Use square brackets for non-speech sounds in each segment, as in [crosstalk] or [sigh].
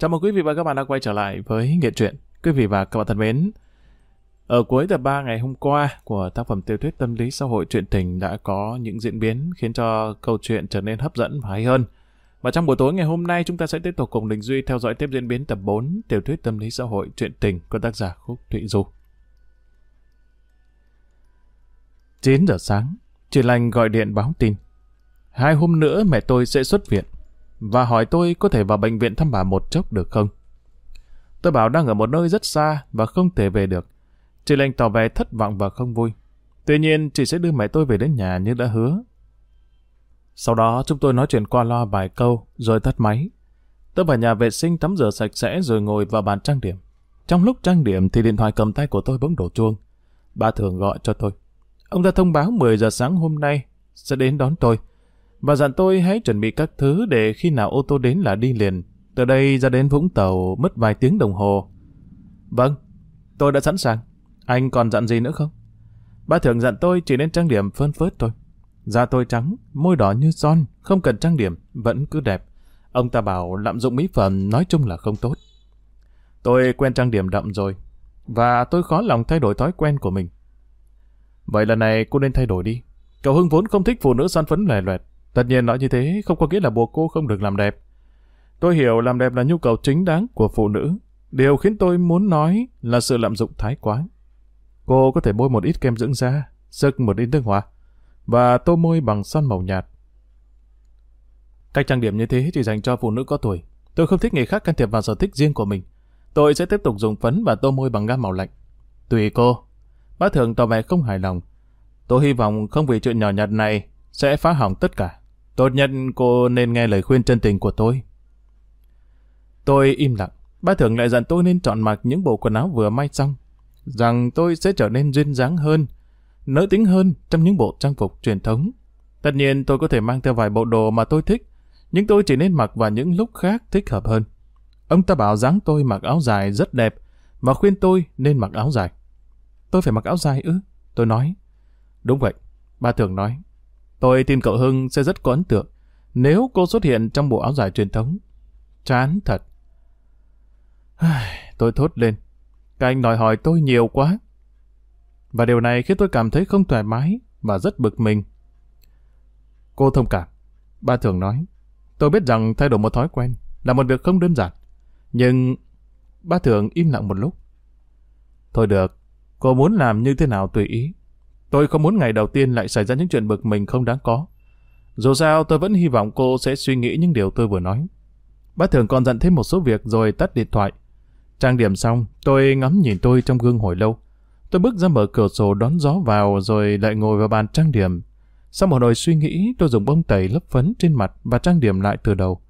Chào mừng quý vị và các bạn đã quay trở lại với Nghệ truyện. Quý vị và các bạn thân mến, ở cuối tập 3 ngày hôm qua của tác phẩm tiểu thuyết tâm lý xã hội truyện tình đã có những diễn biến khiến cho câu chuyện trở nên hấp dẫn và hay hơn. Và trong buổi tối ngày hôm nay chúng ta sẽ tiếp tục cùng Đình Duy theo dõi tiếp diễn biến tập 4 tiểu thuyết tâm lý xã hội truyện tình của tác giả Khúc Thụy Du. 9 giờ sáng, chị Lành gọi điện báo tin. Hai hôm nữa mẹ tôi sẽ xuất viện và hỏi tôi có thể vào bệnh viện thăm bà một chốc được không. Tôi bảo đang ở một nơi rất xa và không thể về được. Chị lệnh tỏ vẻ thất vọng và không vui. Tuy nhiên, chị sẽ đưa mẹ tôi về đến nhà như đã hứa. Sau đó, chúng tôi nói chuyện qua loa vài câu, rồi tắt máy. Tôi vào nhà vệ sinh tắm rửa sạch sẽ rồi ngồi vào bàn trang điểm. Trong lúc trang điểm thì điện thoại cầm tay của tôi bỗng đổ chuông. Bà thường gọi cho tôi. Ông ta thông báo 10 giờ sáng hôm nay sẽ đến đón tôi và dặn tôi hãy chuẩn bị các thứ để khi nào ô tô đến là đi liền. Từ đây ra đến Vũng Tàu mất vài tiếng đồng hồ. Vâng, tôi đã sẵn sàng. Anh còn dặn gì nữa không? Ba thường dặn tôi chỉ nên trang điểm phơn phớt thôi. Da tôi trắng, môi đỏ như son, không cần trang điểm, vẫn cứ đẹp. Ông ta bảo lạm dụng mỹ phẩm nói chung là không tốt. Tôi quen trang điểm đậm rồi, và tôi khó lòng thay đổi thói quen của mình. Vậy lần này cô nên thay đổi đi. Cậu Hưng vốn không thích phụ nữ son phấn lè loẹt. Tất nhiên nói như thế không có nghĩa là buộc cô không được làm đẹp. Tôi hiểu làm đẹp là nhu cầu chính đáng của phụ nữ. Điều khiến tôi muốn nói là sự lạm dụng thái quá. Cô có thể bôi một ít kem dưỡng da, sức một ít nước hoa, và tô môi bằng son màu nhạt. Cách trang điểm như thế chỉ dành cho phụ nữ có tuổi. Tôi không thích người khác can thiệp vào sở thích riêng của mình. Tôi sẽ tiếp tục dùng phấn và tô môi bằng gam màu lạnh. Tùy cô. Bác thường tỏ vẻ không hài lòng. Tôi hy vọng không vì chuyện nhỏ nhặt này sẽ phá hỏng tất cả. Tốt nhất cô nên nghe lời khuyên chân tình của tôi. Tôi im lặng. Bà thường lại dặn tôi nên chọn mặc những bộ quần áo vừa may xong. Rằng tôi sẽ trở nên duyên dáng hơn, nỡ tính hơn trong những bộ trang phục truyền thống. Tất nhiên tôi có thể mang theo vài bộ đồ mà tôi thích, nhưng tôi chỉ nên mặc vào những lúc khác thích hợp hơn. Ông ta bảo dáng tôi mặc áo dài rất đẹp và khuyên tôi nên mặc áo dài. Tôi phải mặc áo dài ư? Tôi nói. Đúng vậy. Ba thường nói. Tôi tin cậu Hưng sẽ rất có ấn tượng nếu cô xuất hiện trong bộ áo dài truyền thống. Chán thật. tôi thốt lên. Các anh đòi hỏi tôi nhiều quá. Và điều này khiến tôi cảm thấy không thoải mái và rất bực mình. Cô thông cảm. Ba thường nói. Tôi biết rằng thay đổi một thói quen là một việc không đơn giản. Nhưng ba thường im lặng một lúc. Thôi được, cô muốn làm như thế nào tùy ý. Tôi không muốn ngày đầu tiên lại xảy ra những chuyện bực mình không đáng có. Dù sao tôi vẫn hy vọng cô sẽ suy nghĩ những điều tôi vừa nói. Bác thường còn dặn thêm một số việc rồi tắt điện thoại. Trang điểm xong, tôi ngắm nhìn tôi trong gương hồi lâu. Tôi bước ra mở cửa sổ đón gió vào rồi lại ngồi vào bàn trang điểm. Sau một hồi suy nghĩ, tôi dùng bông tẩy lấp phấn trên mặt và trang điểm lại từ đầu.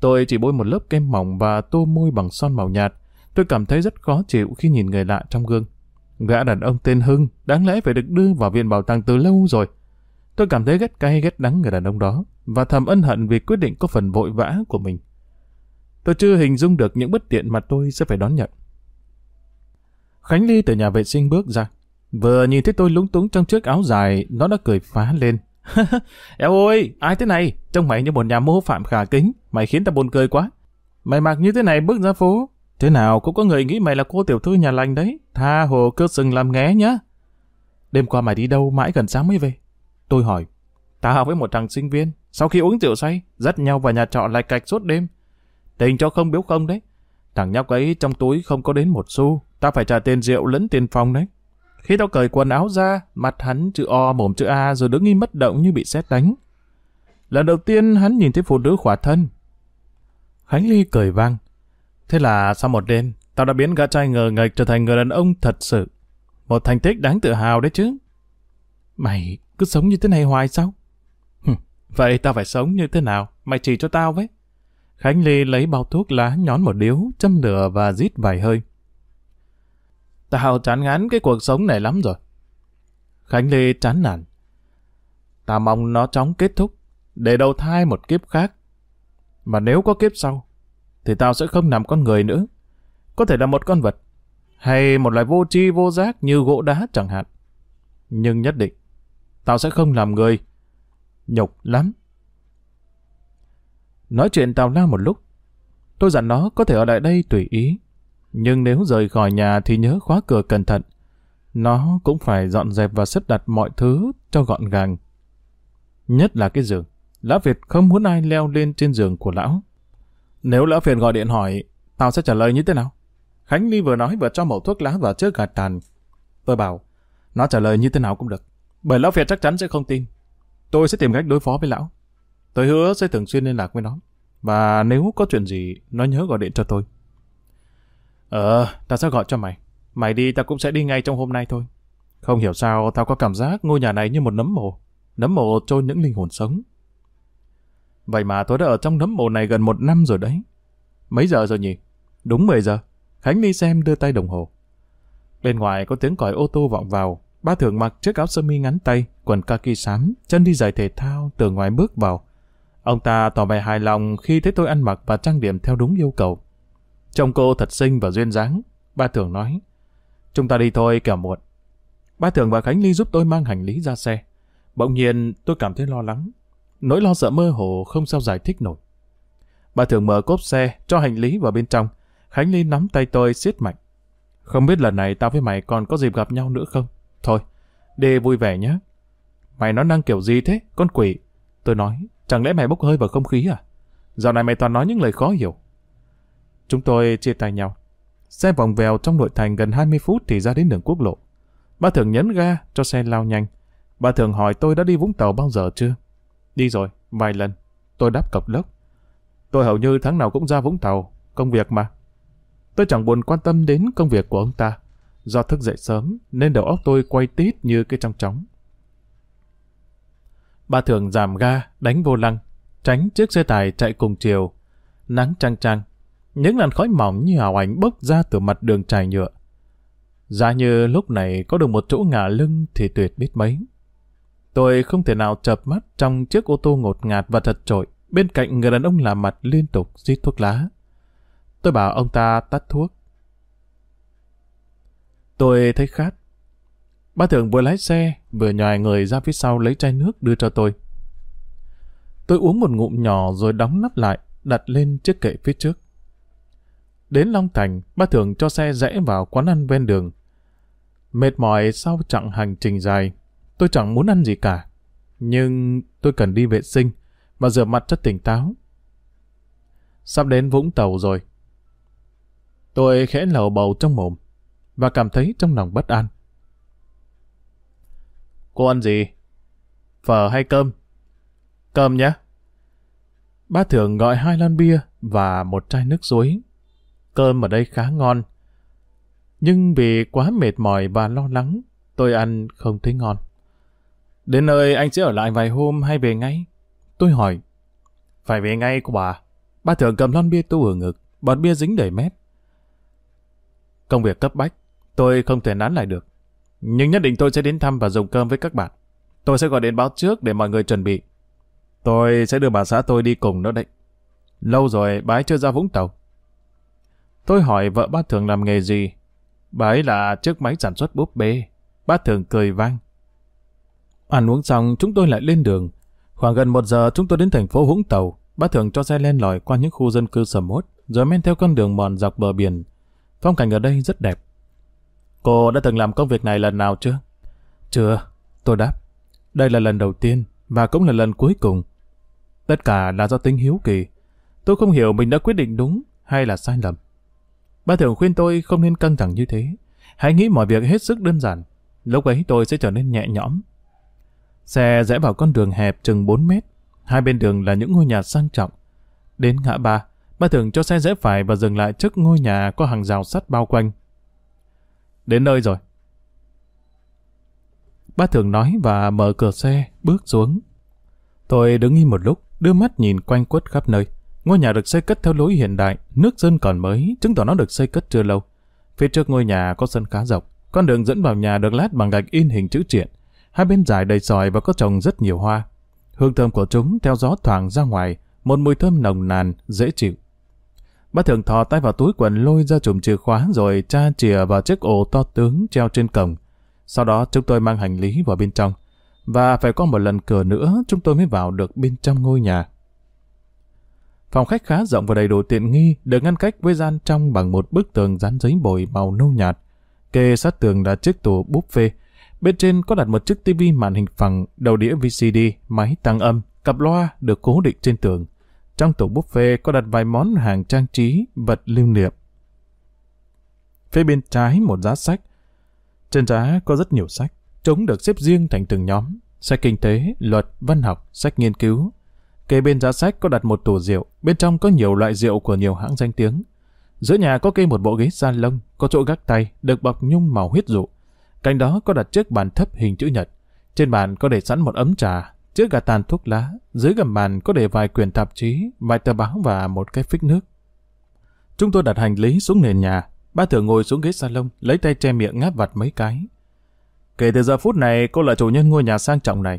Tôi chỉ bôi một lớp kem mỏng và tô môi bằng son màu nhạt. Tôi cảm thấy rất khó chịu khi nhìn người lạ trong gương. Gã đàn ông tên Hưng đáng lẽ phải được đưa vào viện bảo tàng từ lâu rồi. Tôi cảm thấy ghét cay ghét đắng người đàn ông đó và thầm ân hận vì quyết định có phần vội vã của mình. Tôi chưa hình dung được những bất tiện mà tôi sẽ phải đón nhận. Khánh Ly từ nhà vệ sinh bước ra. Vừa nhìn thấy tôi lúng túng trong chiếc áo dài, nó đã cười phá lên. [laughs] Eo ơi, ai thế này? Trông mày như một nhà mô phạm khả kính, mày khiến ta buồn cười quá. Mày mặc như thế này bước ra phố, Thế nào cũng có người nghĩ mày là cô tiểu thư nhà lành đấy. Tha hồ cứ sừng làm nghé nhá. Đêm qua mày đi đâu mãi gần sáng mới về? Tôi hỏi. Tao với một thằng sinh viên, sau khi uống rượu say, dắt nhau vào nhà trọ lại cạch suốt đêm. Tình cho không biếu không đấy. Thằng nhóc ấy trong túi không có đến một xu, tao phải trả tiền rượu lẫn tiền phòng đấy. Khi tao cởi quần áo ra, mặt hắn chữ O mồm chữ A rồi đứng im bất động như bị xét đánh. Lần đầu tiên hắn nhìn thấy phụ nữ khỏa thân. Khánh Ly cười vang. Thế là sau một đêm, tao đã biến gã trai ngờ nghệch trở thành người đàn ông thật sự. Một thành tích đáng tự hào đấy chứ. Mày cứ sống như thế này hoài sao? Vậy tao phải sống như thế nào? Mày chỉ cho tao với. Khánh Ly lấy bao thuốc lá nhón một điếu, châm lửa và rít vài hơi. Tao chán ngán cái cuộc sống này lắm rồi. Khánh Ly chán nản. Tao mong nó chóng kết thúc, để đầu thai một kiếp khác. Mà nếu có kiếp sau, thì tao sẽ không làm con người nữa. Có thể là một con vật, hay một loài vô tri vô giác như gỗ đá chẳng hạn. Nhưng nhất định, tao sẽ không làm người. Nhục lắm. Nói chuyện tào lao một lúc. Tôi dặn nó có thể ở lại đây tùy ý. Nhưng nếu rời khỏi nhà thì nhớ khóa cửa cẩn thận. Nó cũng phải dọn dẹp và xếp đặt mọi thứ cho gọn gàng. Nhất là cái giường. Lão Việt không muốn ai leo lên trên giường của lão. Nếu Lão phiền gọi điện hỏi, tao sẽ trả lời như thế nào? Khánh Ly vừa nói vừa cho mẩu thuốc lá vào trước gạt tàn. Tôi bảo, nó trả lời như thế nào cũng được. Bởi Lão phiền chắc chắn sẽ không tin. Tôi sẽ tìm cách đối phó với Lão. Tôi hứa sẽ thường xuyên liên lạc với nó. Và nếu có chuyện gì, nó nhớ gọi điện cho tôi. Ờ, tao sẽ gọi cho mày. Mày đi tao cũng sẽ đi ngay trong hôm nay thôi. Không hiểu sao tao có cảm giác ngôi nhà này như một nấm mồ. Nấm mồ trôi những linh hồn sống. Vậy mà tôi đã ở trong nấm mồ này gần một năm rồi đấy. Mấy giờ rồi nhỉ? Đúng 10 giờ. Khánh đi xem đưa tay đồng hồ. Bên ngoài có tiếng còi ô tô vọng vào. Ba thường mặc chiếc áo sơ mi ngắn tay, quần kaki xám, chân đi giày thể thao từ ngoài bước vào. Ông ta tỏ vẻ hài lòng khi thấy tôi ăn mặc và trang điểm theo đúng yêu cầu. Trông cô thật xinh và duyên dáng. Ba thường nói, chúng ta đi thôi kẻo muộn. Ba thường và Khánh Ly giúp tôi mang hành lý ra xe. Bỗng nhiên tôi cảm thấy lo lắng. Nỗi lo sợ mơ hồ không sao giải thích nổi. Bà thường mở cốp xe, cho hành lý vào bên trong. Khánh Ly nắm tay tôi siết mạnh. Không biết lần này tao với mày còn có dịp gặp nhau nữa không? Thôi, đi vui vẻ nhé. Mày nói năng kiểu gì thế, con quỷ? Tôi nói, chẳng lẽ mày bốc hơi vào không khí à? Dạo này mày toàn nói những lời khó hiểu. Chúng tôi chia tay nhau. Xe vòng vèo trong nội thành gần 20 phút thì ra đến đường quốc lộ. Bà thường nhấn ga cho xe lao nhanh. Bà thường hỏi tôi đã đi Vũng Tàu bao giờ chưa? Đi rồi, vài lần. Tôi đáp cọc lốc. Tôi hầu như tháng nào cũng ra Vũng Tàu, công việc mà. Tôi chẳng buồn quan tâm đến công việc của ông ta. Do thức dậy sớm, nên đầu óc tôi quay tít như cái trong chóng. Bà thường giảm ga, đánh vô lăng, tránh chiếc xe tải chạy cùng chiều. Nắng trăng trăng, những làn khói mỏng như ảo ảnh bốc ra từ mặt đường trải nhựa. Giá như lúc này có được một chỗ ngả lưng thì tuyệt biết mấy. Tôi không thể nào chập mắt trong chiếc ô tô ngột ngạt và chật trội, bên cạnh người đàn ông làm mặt liên tục rít thuốc lá. Tôi bảo ông ta tắt thuốc. Tôi thấy khát. Ba thường vừa lái xe, vừa nhòi người ra phía sau lấy chai nước đưa cho tôi. Tôi uống một ngụm nhỏ rồi đóng nắp lại, đặt lên chiếc kệ phía trước. Đến Long Thành, ba thường cho xe rẽ vào quán ăn ven đường. Mệt mỏi sau chặng hành trình dài, tôi chẳng muốn ăn gì cả. Nhưng tôi cần đi vệ sinh và rửa mặt cho tỉnh táo. Sắp đến Vũng Tàu rồi. Tôi khẽ lầu bầu trong mồm và cảm thấy trong lòng bất an. Cô ăn gì? Phở hay cơm? Cơm nhé. Ba thường gọi hai lon bia và một chai nước suối. Cơm ở đây khá ngon. Nhưng vì quá mệt mỏi và lo lắng, tôi ăn không thấy ngon. Đến nơi anh sẽ ở lại vài hôm hay về ngay? Tôi hỏi. Phải về ngay cô bà. Ba thường cầm lon bia tu ở ngực, bọt bia dính đầy mép. Công việc cấp bách, tôi không thể nán lại được. Nhưng nhất định tôi sẽ đến thăm và dùng cơm với các bạn. Tôi sẽ gọi điện báo trước để mọi người chuẩn bị. Tôi sẽ đưa bà xã tôi đi cùng nữa đấy. Lâu rồi bà ấy chưa ra Vũng Tàu. Tôi hỏi vợ bác thường làm nghề gì. Bà ấy là chiếc máy sản xuất búp bê. Bác thường cười vang. Ăn uống xong chúng tôi lại lên đường. Khoảng gần một giờ chúng tôi đến thành phố Vũng Tàu. Bác thường cho xe len lỏi qua những khu dân cư sầm uất, rồi men theo con đường mòn dọc bờ biển. Phong cảnh ở đây rất đẹp. Cô đã từng làm công việc này lần nào chưa? Chưa, tôi đáp. Đây là lần đầu tiên và cũng là lần cuối cùng. Tất cả là do tính hiếu kỳ. Tôi không hiểu mình đã quyết định đúng hay là sai lầm. Ba thường khuyên tôi không nên căng thẳng như thế. Hãy nghĩ mọi việc hết sức đơn giản. Lúc ấy tôi sẽ trở nên nhẹ nhõm. Xe rẽ vào con đường hẹp chừng 4 mét. Hai bên đường là những ngôi nhà sang trọng. Đến ngã ba, ba thường cho xe rẽ phải và dừng lại trước ngôi nhà có hàng rào sắt bao quanh. Đến nơi rồi. Ba thường nói và mở cửa xe, bước xuống. Tôi đứng im một lúc, đưa mắt nhìn quanh quất khắp nơi. Ngôi nhà được xây cất theo lối hiện đại, nước sơn còn mới, chứng tỏ nó được xây cất chưa lâu. Phía trước ngôi nhà có sân khá rộng, con đường dẫn vào nhà được lát bằng gạch in hình chữ triện. Hai bên dài đầy sỏi và có trồng rất nhiều hoa. Hương thơm của chúng theo gió thoảng ra ngoài, một mùi thơm nồng nàn, dễ chịu. Bác thường thò tay vào túi quần lôi ra chùm chìa khóa rồi tra chìa vào chiếc ổ to tướng treo trên cổng. Sau đó chúng tôi mang hành lý vào bên trong. Và phải có một lần cửa nữa chúng tôi mới vào được bên trong ngôi nhà. Phòng khách khá rộng và đầy đủ tiện nghi, được ngăn cách với gian trong bằng một bức tường dán giấy bồi màu nâu nhạt. Kê sát tường là chiếc tủ buffet. Bên trên có đặt một chiếc tivi màn hình phẳng, đầu đĩa VCD, máy tăng âm, cặp loa được cố định trên tường. Trong tủ buffet có đặt vài món hàng trang trí, vật lưu niệm. Phía bên trái một giá sách. Trên giá có rất nhiều sách. Chúng được xếp riêng thành từng nhóm. Sách kinh tế, luật, văn học, sách nghiên cứu. Kế bên giá sách có đặt một tủ rượu. Bên trong có nhiều loại rượu của nhiều hãng danh tiếng. Giữa nhà có kê một bộ ghế da lông, có chỗ gác tay, được bọc nhung màu huyết dụ. Cạnh đó có đặt chiếc bàn thấp hình chữ nhật. Trên bàn có để sẵn một ấm trà, chiếc gà tàn thuốc lá. Dưới gầm bàn có để vài quyển tạp chí, vài tờ báo và một cái phích nước. Chúng tôi đặt hành lý xuống nền nhà. Ba thường ngồi xuống ghế salon, lấy tay che miệng ngáp vặt mấy cái. Kể từ giờ phút này, cô là chủ nhân ngôi nhà sang trọng này.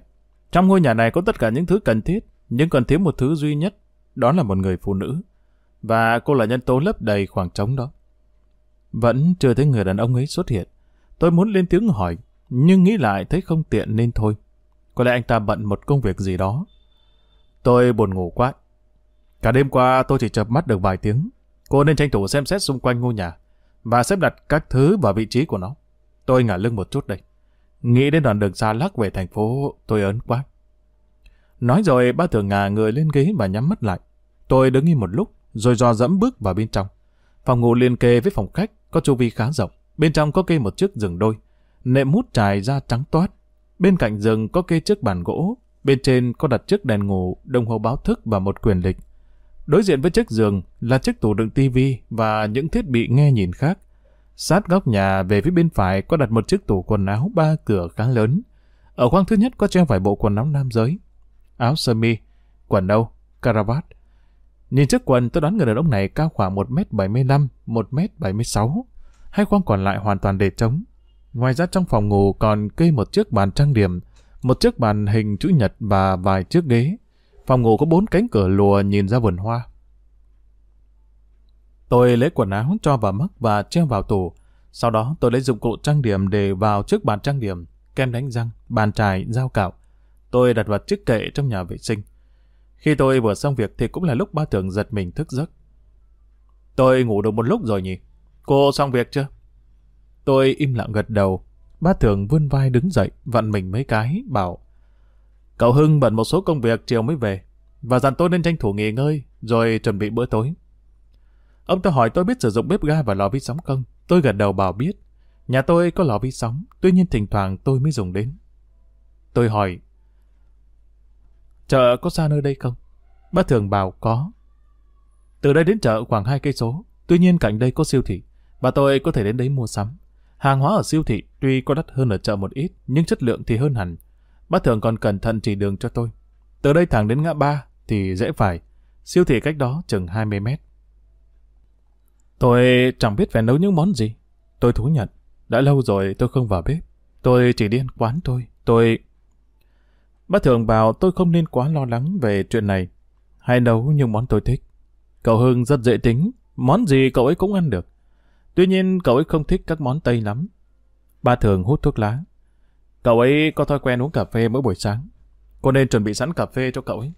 Trong ngôi nhà này có tất cả những thứ cần thiết, nhưng còn thiếu một thứ duy nhất, đó là một người phụ nữ. Và cô là nhân tố lấp đầy khoảng trống đó. Vẫn chưa thấy người đàn ông ấy xuất hiện. Tôi muốn lên tiếng hỏi, nhưng nghĩ lại thấy không tiện nên thôi. Có lẽ anh ta bận một công việc gì đó. Tôi buồn ngủ quá. Cả đêm qua tôi chỉ chập mắt được vài tiếng. Cô nên tranh thủ xem xét xung quanh ngôi nhà và xếp đặt các thứ vào vị trí của nó. Tôi ngả lưng một chút đây. Nghĩ đến đoạn đường xa lắc về thành phố, tôi ớn quá. Nói rồi ba thường ngà người lên ghế và nhắm mắt lại. Tôi đứng im một lúc, rồi dò dẫm bước vào bên trong. Phòng ngủ liên kề với phòng khách, có chu vi khá rộng. Bên trong có kê một chiếc giường đôi. Nệm mút trải ra trắng toát. Bên cạnh giường có kê chiếc bàn gỗ. Bên trên có đặt chiếc đèn ngủ, đồng hồ báo thức và một quyền lịch. Đối diện với chiếc giường là chiếc tủ đựng tivi và những thiết bị nghe nhìn khác. Sát góc nhà về phía bên phải có đặt một chiếc tủ quần áo ba cửa khá lớn. Ở khoang thứ nhất có treo vài bộ quần áo nam giới. Áo sơ mi, quần âu, caravat. Nhìn chiếc quần tôi đoán người đàn ông này cao khoảng 1m75, 1m76. Hai khoang còn lại hoàn toàn để trống. Ngoài ra trong phòng ngủ còn kê một chiếc bàn trang điểm, một chiếc bàn hình chữ nhật và vài chiếc ghế. Phòng ngủ có bốn cánh cửa lùa nhìn ra vườn hoa. Tôi lấy quần áo cho vào mắc và treo vào tủ. Sau đó tôi lấy dụng cụ trang điểm để vào trước bàn trang điểm, kem đánh răng, bàn chải, dao cạo. Tôi đặt vào chiếc kệ trong nhà vệ sinh. Khi tôi vừa xong việc thì cũng là lúc ba tưởng giật mình thức giấc. Tôi ngủ được một lúc rồi nhỉ? Cô xong việc chưa? Tôi im lặng gật đầu. bác thường vươn vai đứng dậy, vặn mình mấy cái, bảo Cậu Hưng bận một số công việc chiều mới về, và dặn tôi nên tranh thủ nghỉ ngơi, rồi chuẩn bị bữa tối. Ông ta hỏi tôi biết sử dụng bếp ga và lò vi sóng không? Tôi gật đầu bảo biết. Nhà tôi có lò vi sóng, tuy nhiên thỉnh thoảng tôi mới dùng đến. Tôi hỏi, chợ có xa nơi đây không? Bác thường bảo có. Từ đây đến chợ khoảng hai cây số, tuy nhiên cạnh đây có siêu thị, và tôi có thể đến đấy mua sắm. Hàng hóa ở siêu thị tuy có đắt hơn ở chợ một ít, nhưng chất lượng thì hơn hẳn. Bác thường còn cẩn thận chỉ đường cho tôi. Từ đây thẳng đến ngã ba thì dễ phải. Siêu thị cách đó chừng 20 mét. Tôi chẳng biết phải nấu những món gì. Tôi thú nhận. Đã lâu rồi tôi không vào bếp. Tôi chỉ đi ăn quán thôi. Tôi... Bác thường bảo tôi không nên quá lo lắng về chuyện này. Hãy nấu những món tôi thích. Cậu Hưng rất dễ tính. Món gì cậu ấy cũng ăn được. Tuy nhiên cậu ấy không thích các món Tây lắm. Ba thường hút thuốc lá. Cậu ấy có thói quen uống cà phê mỗi buổi sáng. Cô nên chuẩn bị sẵn cà phê cho cậu ấy.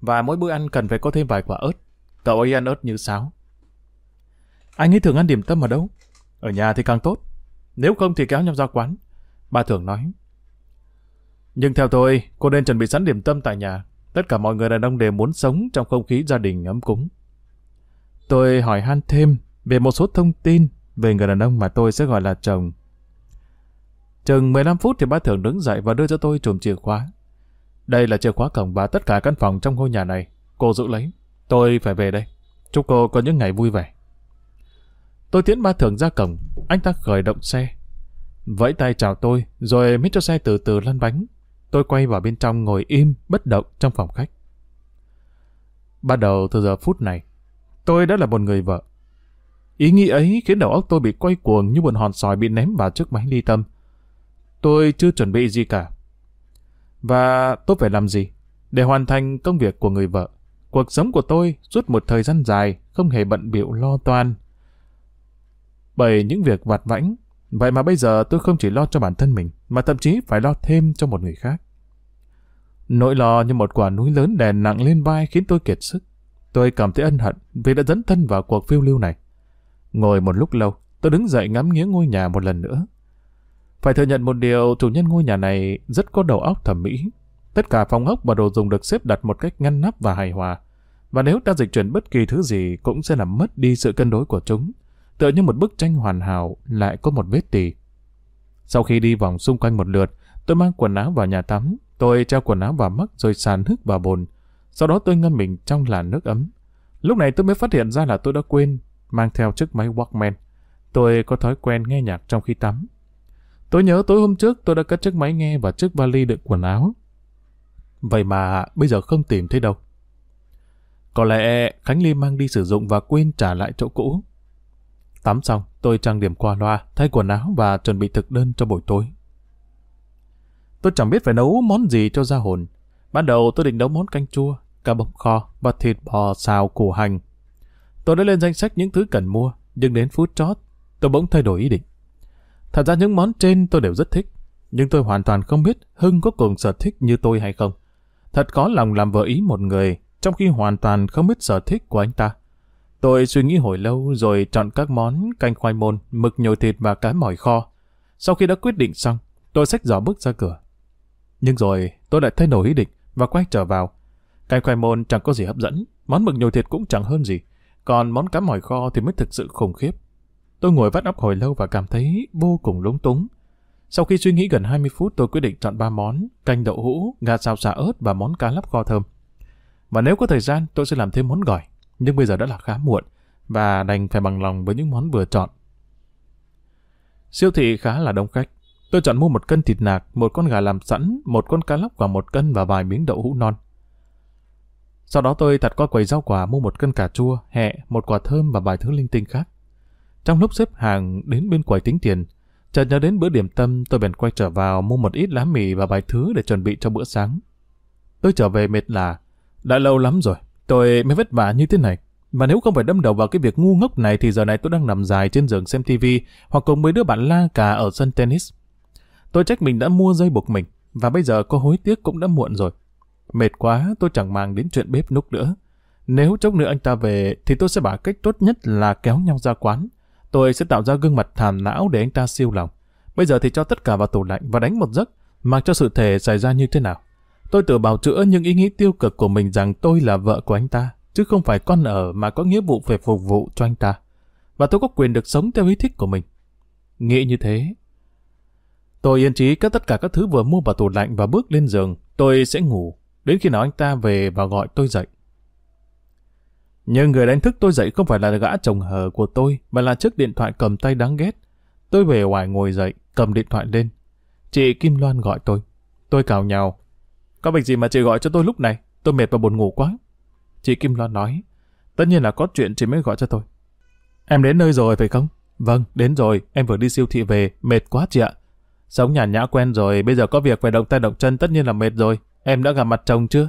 Và mỗi bữa ăn cần phải có thêm vài quả ớt. Cậu ấy ăn ớt như sáo. Anh ấy thường ăn điểm tâm ở đâu? Ở nhà thì càng tốt. Nếu không thì kéo nhau ra quán. Ba thường nói. Nhưng theo tôi, cô nên chuẩn bị sẵn điểm tâm tại nhà. Tất cả mọi người đàn ông đều muốn sống trong không khí gia đình ấm cúng. Tôi hỏi han thêm về một số thông tin về người đàn ông mà tôi sẽ gọi là chồng. Chừng 15 phút thì ba thường đứng dậy và đưa cho tôi chùm chìa khóa. Đây là chìa khóa cổng và tất cả căn phòng trong ngôi nhà này. Cô giữ lấy. Tôi phải về đây. Chúc cô có những ngày vui vẻ. Tôi tiến ba thường ra cổng, anh ta khởi động xe. Vẫy tay chào tôi, rồi mới cho xe từ từ lăn bánh. Tôi quay vào bên trong ngồi im, bất động trong phòng khách. Bắt đầu từ giờ phút này, tôi đã là một người vợ. Ý nghĩ ấy khiến đầu óc tôi bị quay cuồng như một hòn sỏi bị ném vào chiếc máy ly tâm. Tôi chưa chuẩn bị gì cả. Và tôi phải làm gì? Để hoàn thành công việc của người vợ. Cuộc sống của tôi suốt một thời gian dài không hề bận biệu lo toan bởi những việc vặt vãnh. Vậy mà bây giờ tôi không chỉ lo cho bản thân mình, mà thậm chí phải lo thêm cho một người khác. Nỗi lo như một quả núi lớn đè nặng lên vai khiến tôi kiệt sức. Tôi cảm thấy ân hận vì đã dẫn thân vào cuộc phiêu lưu này. Ngồi một lúc lâu, tôi đứng dậy ngắm nghía ngôi nhà một lần nữa. Phải thừa nhận một điều, chủ nhân ngôi nhà này rất có đầu óc thẩm mỹ. Tất cả phòng ốc và đồ dùng được xếp đặt một cách ngăn nắp và hài hòa. Và nếu ta dịch chuyển bất kỳ thứ gì cũng sẽ làm mất đi sự cân đối của chúng. Tựa như một bức tranh hoàn hảo lại có một vết tì. Sau khi đi vòng xung quanh một lượt, tôi mang quần áo vào nhà tắm. Tôi treo quần áo vào mắt rồi sàn hức vào bồn. Sau đó tôi ngâm mình trong làn nước ấm. Lúc này tôi mới phát hiện ra là tôi đã quên mang theo chiếc máy Walkman. Tôi có thói quen nghe nhạc trong khi tắm. Tôi nhớ tối hôm trước tôi đã cất chiếc máy nghe và chiếc vali đựng quần áo. Vậy mà bây giờ không tìm thấy đâu. Có lẽ Khánh Ly mang đi sử dụng và quên trả lại chỗ cũ. Tắm xong, tôi trang điểm qua loa, thay quần áo và chuẩn bị thực đơn cho buổi tối. Tôi chẳng biết phải nấu món gì cho ra hồn. Ban đầu tôi định nấu món canh chua, cá bông kho và thịt bò xào củ hành. Tôi đã lên danh sách những thứ cần mua, nhưng đến phút chót, tôi bỗng thay đổi ý định. Thật ra những món trên tôi đều rất thích, nhưng tôi hoàn toàn không biết Hưng có cùng sở thích như tôi hay không. Thật có lòng làm vợ ý một người, trong khi hoàn toàn không biết sở thích của anh ta. Tôi suy nghĩ hồi lâu rồi chọn các món canh khoai môn, mực nhồi thịt và cá mỏi kho. Sau khi đã quyết định xong, tôi xách giỏ bước ra cửa. Nhưng rồi tôi lại thay đổi ý định và quay trở vào. Canh khoai môn chẳng có gì hấp dẫn, món mực nhồi thịt cũng chẳng hơn gì. Còn món cá mỏi kho thì mới thực sự khủng khiếp. Tôi ngồi vắt óc hồi lâu và cảm thấy vô cùng lúng túng. Sau khi suy nghĩ gần 20 phút tôi quyết định chọn 3 món, canh đậu hũ, gà xào xả ớt và món cá lóc kho thơm. Và nếu có thời gian tôi sẽ làm thêm món gỏi, nhưng bây giờ đã là khá muộn và đành phải bằng lòng với những món vừa chọn. Siêu thị khá là đông khách. Tôi chọn mua một cân thịt nạc, một con gà làm sẵn, một con cá lóc và một cân và vài miếng đậu hũ non. Sau đó tôi tạt qua quầy rau quả mua một cân cà chua, hẹ, một quả thơm và vài thứ linh tinh khác. Trong lúc xếp hàng đến bên quầy tính tiền, chợt nhớ đến bữa điểm tâm tôi bèn quay trở vào mua một ít lá mì và vài thứ để chuẩn bị cho bữa sáng. Tôi trở về mệt lạ, đã lâu lắm rồi, tôi mới vất vả như thế này. Mà nếu không phải đâm đầu vào cái việc ngu ngốc này thì giờ này tôi đang nằm dài trên giường xem tivi hoặc cùng mấy đứa bạn la cà ở sân tennis. Tôi trách mình đã mua dây buộc mình và bây giờ có hối tiếc cũng đã muộn rồi. Mệt quá tôi chẳng mang đến chuyện bếp núc nữa. Nếu chốc nữa anh ta về thì tôi sẽ bảo cách tốt nhất là kéo nhau ra quán. Tôi sẽ tạo ra gương mặt thảm não để anh ta siêu lòng. Bây giờ thì cho tất cả vào tủ lạnh và đánh một giấc, mặc cho sự thể xảy ra như thế nào. Tôi tự bào chữa những ý nghĩ tiêu cực của mình rằng tôi là vợ của anh ta, chứ không phải con ở mà có nghĩa vụ phải phục vụ cho anh ta. Và tôi có quyền được sống theo ý thích của mình. Nghĩ như thế. Tôi yên trí cất tất cả các thứ vừa mua vào tủ lạnh và bước lên giường. Tôi sẽ ngủ, đến khi nào anh ta về và gọi tôi dậy. Nhưng người đánh thức tôi dậy không phải là gã chồng hờ của tôi, mà là chiếc điện thoại cầm tay đáng ghét. Tôi về ngoài ngồi dậy, cầm điện thoại lên. Chị Kim Loan gọi tôi. Tôi cào nhào. Có việc gì mà chị gọi cho tôi lúc này? Tôi mệt và buồn ngủ quá. Chị Kim Loan nói. Tất nhiên là có chuyện chị mới gọi cho tôi. Em đến nơi rồi phải không? Vâng, đến rồi. Em vừa đi siêu thị về. Mệt quá chị ạ. Sống nhàn nhã quen rồi. Bây giờ có việc phải động tay động chân tất nhiên là mệt rồi. Em đã gặp mặt chồng chưa?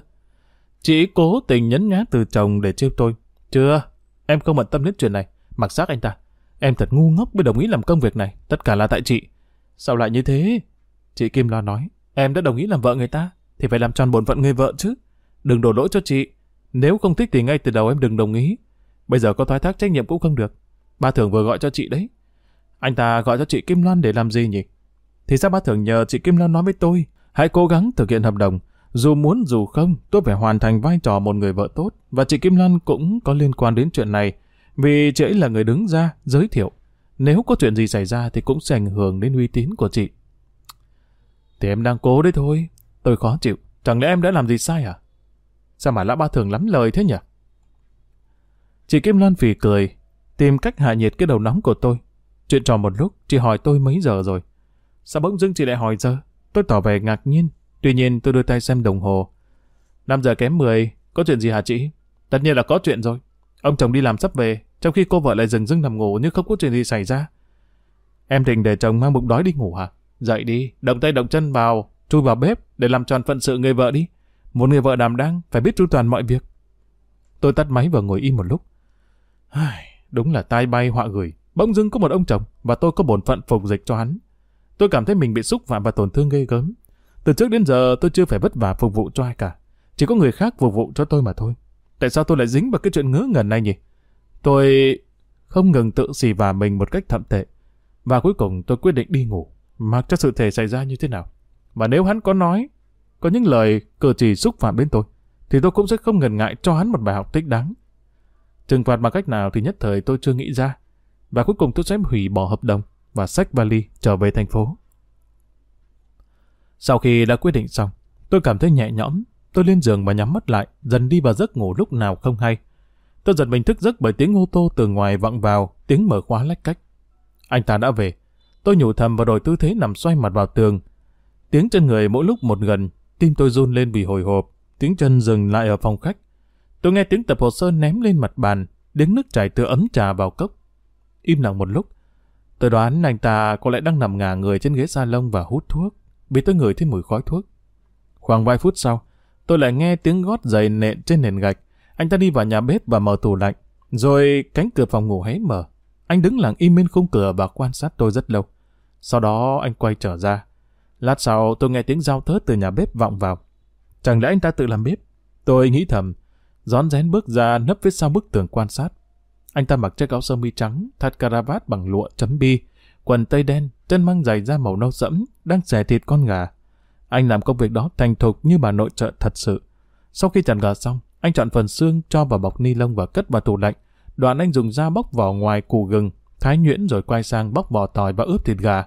Chị cố tình nhấn nhá từ chồng để trêu tôi. Chưa, em không bận tâm đến chuyện này. Mặc xác anh ta. Em thật ngu ngốc mới đồng ý làm công việc này. Tất cả là tại chị. Sao lại như thế? Chị Kim Loan nói. Em đã đồng ý làm vợ người ta. Thì phải làm tròn bổn phận người vợ chứ. Đừng đổ lỗi cho chị. Nếu không thích thì ngay từ đầu em đừng đồng ý. Bây giờ có thoái thác trách nhiệm cũng không được. Ba Thường vừa gọi cho chị đấy. Anh ta gọi cho chị Kim Loan để làm gì nhỉ? Thì sao ba Thường nhờ chị Kim Loan nói với tôi. Hãy cố gắng thực hiện hợp đồng. Dù muốn dù không, tôi phải hoàn thành vai trò một người vợ tốt, và chị Kim Lan cũng có liên quan đến chuyện này, vì chị ấy là người đứng ra, giới thiệu. Nếu có chuyện gì xảy ra thì cũng sẽ ảnh hưởng đến uy tín của chị. Thì em đang cố đấy thôi, tôi khó chịu, chẳng lẽ em đã làm gì sai à? Sao mà lã ba thường lắm lời thế nhỉ? Chị Kim Lan phì cười, tìm cách hạ nhiệt cái đầu nóng của tôi. Chuyện trò một lúc, chị hỏi tôi mấy giờ rồi. Sao bỗng dưng chị lại hỏi giờ? Tôi tỏ vẻ ngạc nhiên, Tuy nhiên tôi đưa tay xem đồng hồ. 5 giờ kém 10, có chuyện gì hả chị? Tất nhiên là có chuyện rồi. Ông chồng đi làm sắp về, trong khi cô vợ lại dừng dưng nằm ngủ như không có chuyện gì xảy ra. Em định để chồng mang bụng đói đi ngủ hả? Dậy đi, động tay động chân vào, chui vào bếp để làm tròn phận sự người vợ đi. Một người vợ đảm đang phải biết chu toàn mọi việc. Tôi tắt máy và ngồi im một lúc. Ai, đúng là tai bay họa gửi. Bỗng dưng có một ông chồng và tôi có bổn phận phục dịch cho hắn. Tôi cảm thấy mình bị xúc phạm và tổn thương ghê gớm. Từ trước đến giờ tôi chưa phải vất vả phục vụ cho ai cả. Chỉ có người khác phục vụ cho tôi mà thôi. Tại sao tôi lại dính vào cái chuyện ngớ ngẩn này nhỉ? Tôi không ngừng tự xì vào mình một cách thậm tệ. Và cuối cùng tôi quyết định đi ngủ, mặc cho sự thể xảy ra như thế nào. Và nếu hắn có nói, có những lời cử chỉ xúc phạm đến tôi, thì tôi cũng sẽ không ngần ngại cho hắn một bài học thích đáng. Trừng phạt bằng cách nào thì nhất thời tôi chưa nghĩ ra. Và cuối cùng tôi sẽ hủy bỏ hợp đồng và xách vali trở về thành phố. Sau khi đã quyết định xong, tôi cảm thấy nhẹ nhõm. Tôi lên giường và nhắm mắt lại, dần đi vào giấc ngủ lúc nào không hay. Tôi giật mình thức giấc bởi tiếng ô tô từ ngoài vọng vào, tiếng mở khóa lách cách. Anh ta đã về. Tôi nhủ thầm và đổi tư thế nằm xoay mặt vào tường. Tiếng chân người mỗi lúc một gần, tim tôi run lên vì hồi hộp. Tiếng chân dừng lại ở phòng khách. Tôi nghe tiếng tập hồ sơ ném lên mặt bàn, đến nước chảy từ ấm trà vào cốc. Im lặng một lúc, tôi đoán anh ta có lẽ đang nằm ngả người trên ghế salon và hút thuốc, vì tôi ngửi thấy mùi khói thuốc. Khoảng vài phút sau, tôi lại nghe tiếng gót giày nện trên nền gạch. Anh ta đi vào nhà bếp và mở tủ lạnh, rồi cánh cửa phòng ngủ hé mở. Anh đứng lặng im bên khung cửa và quan sát tôi rất lâu. Sau đó anh quay trở ra. Lát sau tôi nghe tiếng giao thớt từ nhà bếp vọng vào. Chẳng lẽ anh ta tự làm bếp? Tôi nghĩ thầm, rón rén bước ra nấp phía sau bức tường quan sát. Anh ta mặc chiếc áo sơ mi trắng, thắt caravat bằng lụa chấm bi, quần tây đen, chân mang giày da màu nâu sẫm, đang xẻ thịt con gà. Anh làm công việc đó thành thục như bà nội trợ thật sự. Sau khi chặt gà xong, anh chọn phần xương cho vào bọc ni lông và cất vào tủ lạnh. Đoạn anh dùng dao bóc vỏ ngoài củ gừng, thái nhuyễn rồi quay sang bóc vỏ tỏi và ướp thịt gà.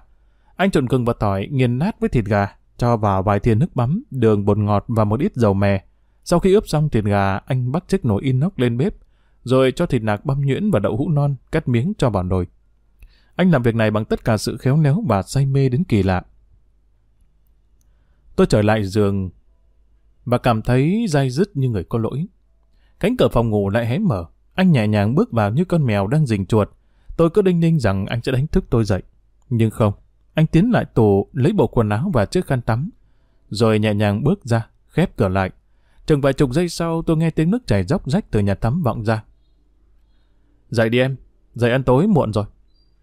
Anh trộn gừng và tỏi nghiền nát với thịt gà, cho vào vài thìa nước mắm, đường bột ngọt và một ít dầu mè. Sau khi ướp xong thịt gà, anh bắt chiếc nồi inox lên bếp, rồi cho thịt nạc băm nhuyễn và đậu hũ non, cắt miếng cho vào nồi. Anh làm việc này bằng tất cả sự khéo léo và say mê đến kỳ lạ. Tôi trở lại giường và cảm thấy dai dứt như người có lỗi. Cánh cửa phòng ngủ lại hé mở. Anh nhẹ nhàng bước vào như con mèo đang rình chuột. Tôi cứ đinh ninh rằng anh sẽ đánh thức tôi dậy. Nhưng không. Anh tiến lại tủ, lấy bộ quần áo và chiếc khăn tắm. Rồi nhẹ nhàng bước ra, khép cửa lại. Chừng vài chục giây sau tôi nghe tiếng nước chảy róc rách từ nhà tắm vọng ra. Dậy đi em, dậy ăn tối muộn rồi.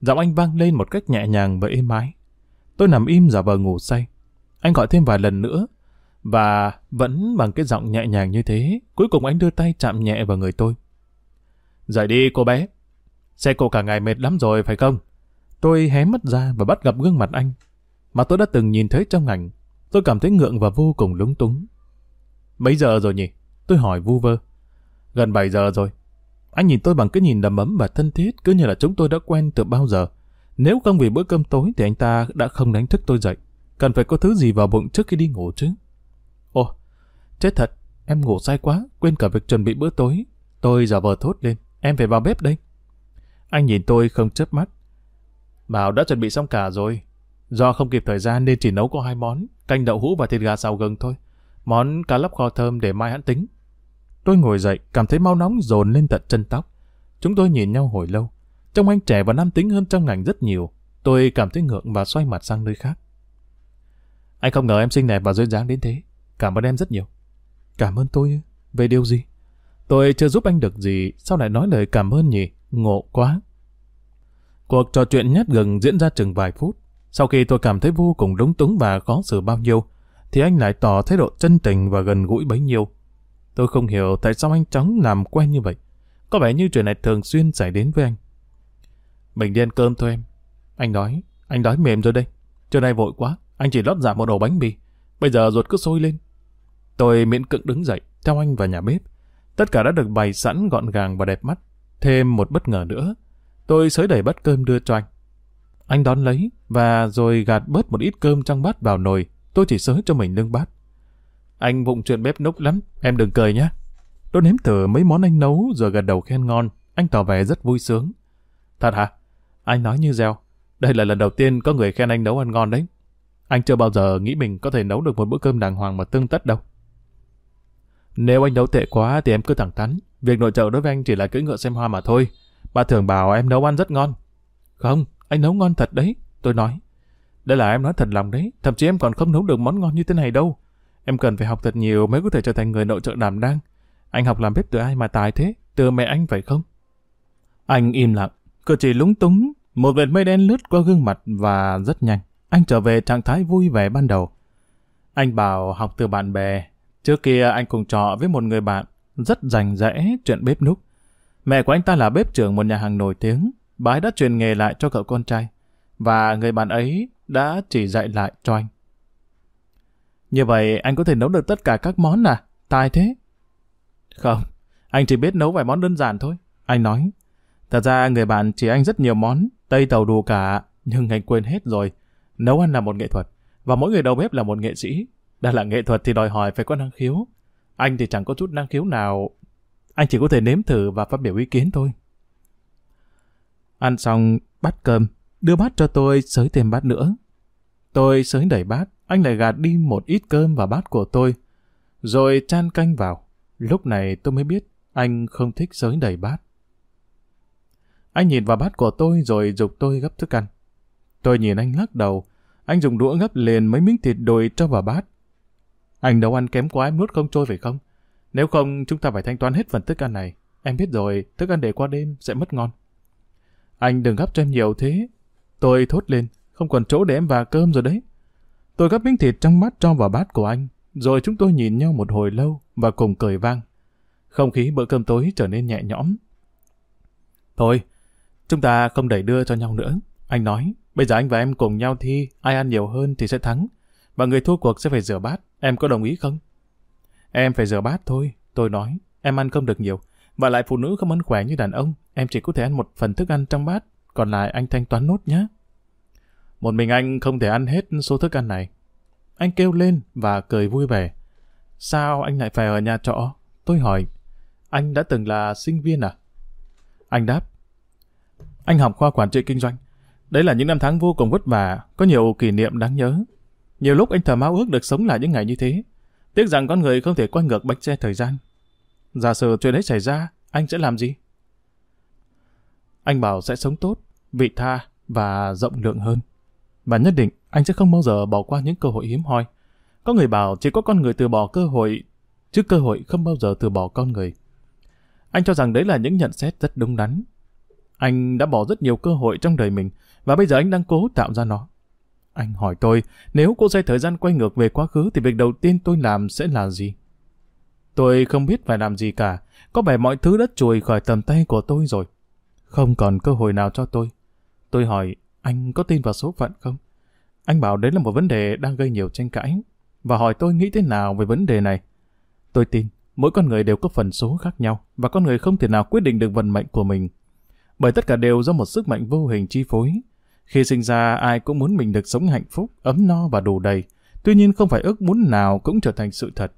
Giọng anh vang lên một cách nhẹ nhàng và êm ái. Tôi nằm im giả vờ ngủ say. Anh gọi thêm vài lần nữa, và vẫn bằng cái giọng nhẹ nhàng như thế, cuối cùng anh đưa tay chạm nhẹ vào người tôi. Dậy đi cô bé. Xe cô cả ngày mệt lắm rồi phải không? Tôi hé mắt ra và bắt gặp gương mặt anh, mà tôi đã từng nhìn thấy trong ảnh. Tôi cảm thấy ngượng và vô cùng lúng túng. Mấy giờ rồi nhỉ? Tôi hỏi vu vơ. Gần 7 giờ rồi. Anh nhìn tôi bằng cái nhìn đầm ấm và thân thiết, cứ như là chúng tôi đã quen từ bao giờ. Nếu không vì bữa cơm tối thì anh ta đã không đánh thức tôi dậy. Cần phải có thứ gì vào bụng trước khi đi ngủ chứ. Ồ, chết thật, em ngủ sai quá, quên cả việc chuẩn bị bữa tối. Tôi giả vờ thốt lên, em phải vào bếp đây. Anh nhìn tôi không chớp mắt. Bảo đã chuẩn bị xong cả rồi. Do không kịp thời gian nên chỉ nấu có hai món, canh đậu hũ và thịt gà xào gừng thôi. Món cá lóc kho thơm để mai hãn tính. Tôi ngồi dậy, cảm thấy mau nóng dồn lên tận chân tóc. Chúng tôi nhìn nhau hồi lâu. Trông anh trẻ và nam tính hơn trong ngành rất nhiều. Tôi cảm thấy ngượng và xoay mặt sang nơi khác. Anh không ngờ em xinh đẹp và duyên dáng đến thế. Cảm ơn em rất nhiều. Cảm ơn tôi? Về điều gì? Tôi chưa giúp anh được gì, sao lại nói lời cảm ơn nhỉ? Ngộ quá. Cuộc trò chuyện nhát gừng diễn ra chừng vài phút. Sau khi tôi cảm thấy vô cùng đúng túng và khó xử bao nhiêu, thì anh lại tỏ thái độ chân tình và gần gũi bấy nhiêu. Tôi không hiểu tại sao anh chóng làm quen như vậy. Có vẻ như chuyện này thường xuyên xảy đến với anh. Mình đi ăn cơm thôi em. Anh nói, anh đói mềm rồi đây. Trưa nay vội quá, anh chỉ lót dạ một ổ bánh mì. Bây giờ ruột cứ sôi lên. Tôi miễn cưỡng đứng dậy, theo anh vào nhà bếp. Tất cả đã được bày sẵn gọn gàng và đẹp mắt. Thêm một bất ngờ nữa. Tôi xới đầy bát cơm đưa cho anh. Anh đón lấy và rồi gạt bớt một ít cơm trong bát vào nồi. Tôi chỉ xới cho mình lưng bát. Anh vụng chuyện bếp núc lắm, em đừng cười nhé. Tôi nếm thử mấy món anh nấu rồi gật đầu khen ngon. Anh tỏ vẻ rất vui sướng. Thật hả? Anh nói như reo. Đây là lần đầu tiên có người khen anh nấu ăn ngon đấy. Anh chưa bao giờ nghĩ mình có thể nấu được một bữa cơm đàng hoàng mà tương tất đâu. Nếu anh nấu tệ quá thì em cứ thẳng thắn. Việc nội trợ đối với anh chỉ là cưỡi ngựa xem hoa mà thôi. Bà thường bảo em nấu ăn rất ngon. Không, anh nấu ngon thật đấy, tôi nói. Đây là em nói thật lòng đấy, thậm chí em còn không nấu được món ngon như thế này đâu. Em cần phải học thật nhiều mới có thể trở thành người nội trợ đảm đang. Anh học làm bếp từ ai mà tài thế? Từ mẹ anh phải không? Anh im lặng, cử chỉ lúng túng, một vệt mây đen lướt qua gương mặt và rất nhanh. Anh trở về trạng thái vui vẻ ban đầu. Anh bảo học từ bạn bè. Trước kia anh cùng trọ với một người bạn, rất rành rẽ chuyện bếp núc. Mẹ của anh ta là bếp trưởng một nhà hàng nổi tiếng, bà ấy đã truyền nghề lại cho cậu con trai, và người bạn ấy đã chỉ dạy lại cho anh. Như vậy anh có thể nấu được tất cả các món à? Tài thế. Không, anh chỉ biết nấu vài món đơn giản thôi. Anh nói, thật ra người bạn chỉ anh rất nhiều món, tây tàu đủ cả, nhưng anh quên hết rồi. Nấu ăn là một nghệ thuật, và mỗi người đầu bếp là một nghệ sĩ. Đã là nghệ thuật thì đòi hỏi phải có năng khiếu. Anh thì chẳng có chút năng khiếu nào. Anh chỉ có thể nếm thử và phát biểu ý kiến thôi. Ăn xong, bắt cơm, đưa bát cho tôi sới thêm bát nữa. Tôi sới đầy bát, anh lại gạt đi một ít cơm vào bát của tôi, rồi chan canh vào. Lúc này tôi mới biết anh không thích sới đầy bát. Anh nhìn vào bát của tôi rồi dục tôi gấp thức ăn. Tôi nhìn anh lắc đầu, anh dùng đũa gấp liền mấy miếng thịt đùi cho vào bát. Anh nấu ăn kém quá em nuốt không trôi phải không? Nếu không, chúng ta phải thanh toán hết phần thức ăn này. Em biết rồi, thức ăn để qua đêm sẽ mất ngon. Anh đừng gấp cho em nhiều thế. Tôi thốt lên, không còn chỗ để em vào cơm rồi đấy. Tôi gấp miếng thịt trong mắt cho vào bát của anh, rồi chúng tôi nhìn nhau một hồi lâu và cùng cười vang. Không khí bữa cơm tối trở nên nhẹ nhõm. Thôi, chúng ta không đẩy đưa cho nhau nữa. Anh nói, bây giờ anh và em cùng nhau thi, ai ăn nhiều hơn thì sẽ thắng. Và người thua cuộc sẽ phải rửa bát. Em có đồng ý không? Em phải rửa bát thôi, tôi nói. Em ăn không được nhiều. Và lại phụ nữ không ăn khỏe như đàn ông. Em chỉ có thể ăn một phần thức ăn trong bát. Còn lại anh thanh toán nốt nhé. Một mình anh không thể ăn hết số thức ăn này. Anh kêu lên và cười vui vẻ. Sao anh lại phải ở nhà trọ? Tôi hỏi. Anh đã từng là sinh viên à? Anh đáp. Anh học khoa quản trị kinh doanh. Đấy là những năm tháng vô cùng vất vả, có nhiều kỷ niệm đáng nhớ. Nhiều lúc anh thầm ao ước được sống lại những ngày như thế. Tiếc rằng con người không thể quay ngược bánh xe thời gian. Giả sử chuyện ấy xảy ra, anh sẽ làm gì? Anh bảo sẽ sống tốt, vị tha và rộng lượng hơn. Và nhất định anh sẽ không bao giờ bỏ qua những cơ hội hiếm hoi. Có người bảo chỉ có con người từ bỏ cơ hội, chứ cơ hội không bao giờ từ bỏ con người. Anh cho rằng đấy là những nhận xét rất đúng đắn. Anh đã bỏ rất nhiều cơ hội trong đời mình, và bây giờ anh đang cố tạo ra nó. Anh hỏi tôi, nếu cô dây thời gian quay ngược về quá khứ thì việc đầu tiên tôi làm sẽ là gì? Tôi không biết phải làm gì cả, có vẻ mọi thứ đã chùi khỏi tầm tay của tôi rồi. Không còn cơ hội nào cho tôi. Tôi hỏi, anh có tin vào số phận không? Anh bảo đấy là một vấn đề đang gây nhiều tranh cãi, và hỏi tôi nghĩ thế nào về vấn đề này. Tôi tin, mỗi con người đều có phần số khác nhau, và con người không thể nào quyết định được vận mệnh của mình. Bởi tất cả đều do một sức mạnh vô hình chi phối, khi sinh ra ai cũng muốn mình được sống hạnh phúc, ấm no và đủ đầy. Tuy nhiên không phải ước muốn nào cũng trở thành sự thật.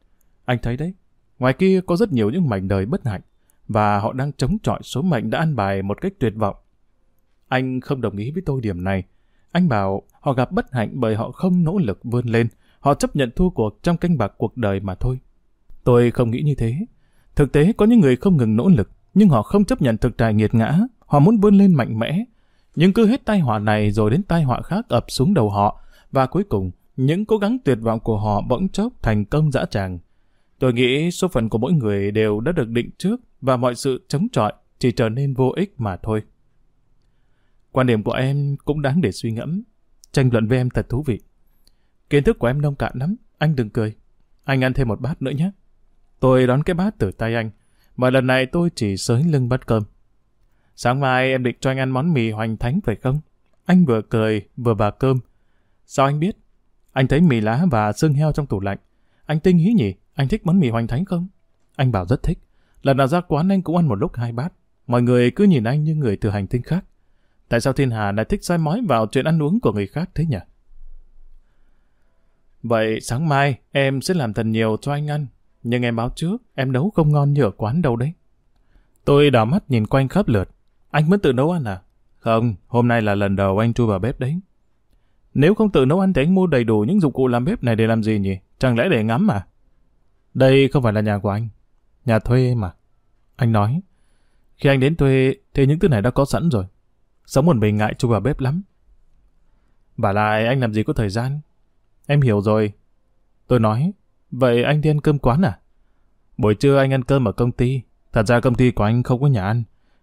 Anh thấy đấy, ngoài kia có rất nhiều những mảnh đời bất hạnh, và họ đang chống chọi số mệnh đã ăn bài một cách tuyệt vọng. Anh không đồng ý với tôi điểm này. Anh bảo họ gặp bất hạnh bởi họ không nỗ lực vươn lên, họ chấp nhận thua cuộc trong canh bạc cuộc đời mà thôi. Tôi không nghĩ như thế. Thực tế có những người không ngừng nỗ lực, nhưng họ không chấp nhận thực tại nghiệt ngã, họ muốn vươn lên mạnh mẽ, nhưng cứ hết tai họa này rồi đến tai họa khác ập xuống đầu họ, và cuối cùng, những cố gắng tuyệt vọng của họ bỗng chốc thành công dã tràng. Tôi nghĩ số phận của mỗi người đều đã được định trước và mọi sự chống chọi chỉ trở nên vô ích mà thôi. Quan điểm của em cũng đáng để suy ngẫm. Tranh luận với em thật thú vị. Kiến thức của em nông cạn lắm, anh đừng cười. Anh ăn thêm một bát nữa nhé. Tôi đón cái bát từ tay anh, mà lần này tôi chỉ sới lưng bát cơm. Sáng mai em định cho anh ăn món mì hoành thánh phải không? Anh vừa cười, vừa bà cơm. Sao anh biết? Anh thấy mì lá và xương heo trong tủ lạnh. Anh tinh ý nhỉ? Anh thích món mì hoành thánh không? Anh bảo rất thích. Lần nào ra quán anh cũng ăn một lúc hai bát. Mọi người cứ nhìn anh như người từ hành tinh khác. Tại sao thiên hà lại thích sai mói vào chuyện ăn uống của người khác thế nhỉ? Vậy sáng mai em sẽ làm thật nhiều cho anh ăn. Nhưng em báo trước, em nấu không ngon như ở quán đâu đấy. Tôi đảo mắt nhìn quanh khắp lượt. Anh muốn tự nấu ăn à? Không, hôm nay là lần đầu anh chui vào bếp đấy. Nếu không tự nấu ăn thì anh mua đầy đủ những dụng cụ làm bếp này để làm gì nhỉ? Chẳng lẽ để ngắm à? Đây không phải là nhà của anh. Nhà thuê mà. Anh nói. Khi anh đến thuê thì những thứ này đã có sẵn rồi. Sống một mình ngại chui vào bếp lắm. Và lại anh làm gì có thời gian? Em hiểu rồi. Tôi nói. Vậy anh đi ăn cơm quán à? Buổi trưa anh ăn cơm ở công ty. Thật ra công ty của anh không có nhà ăn.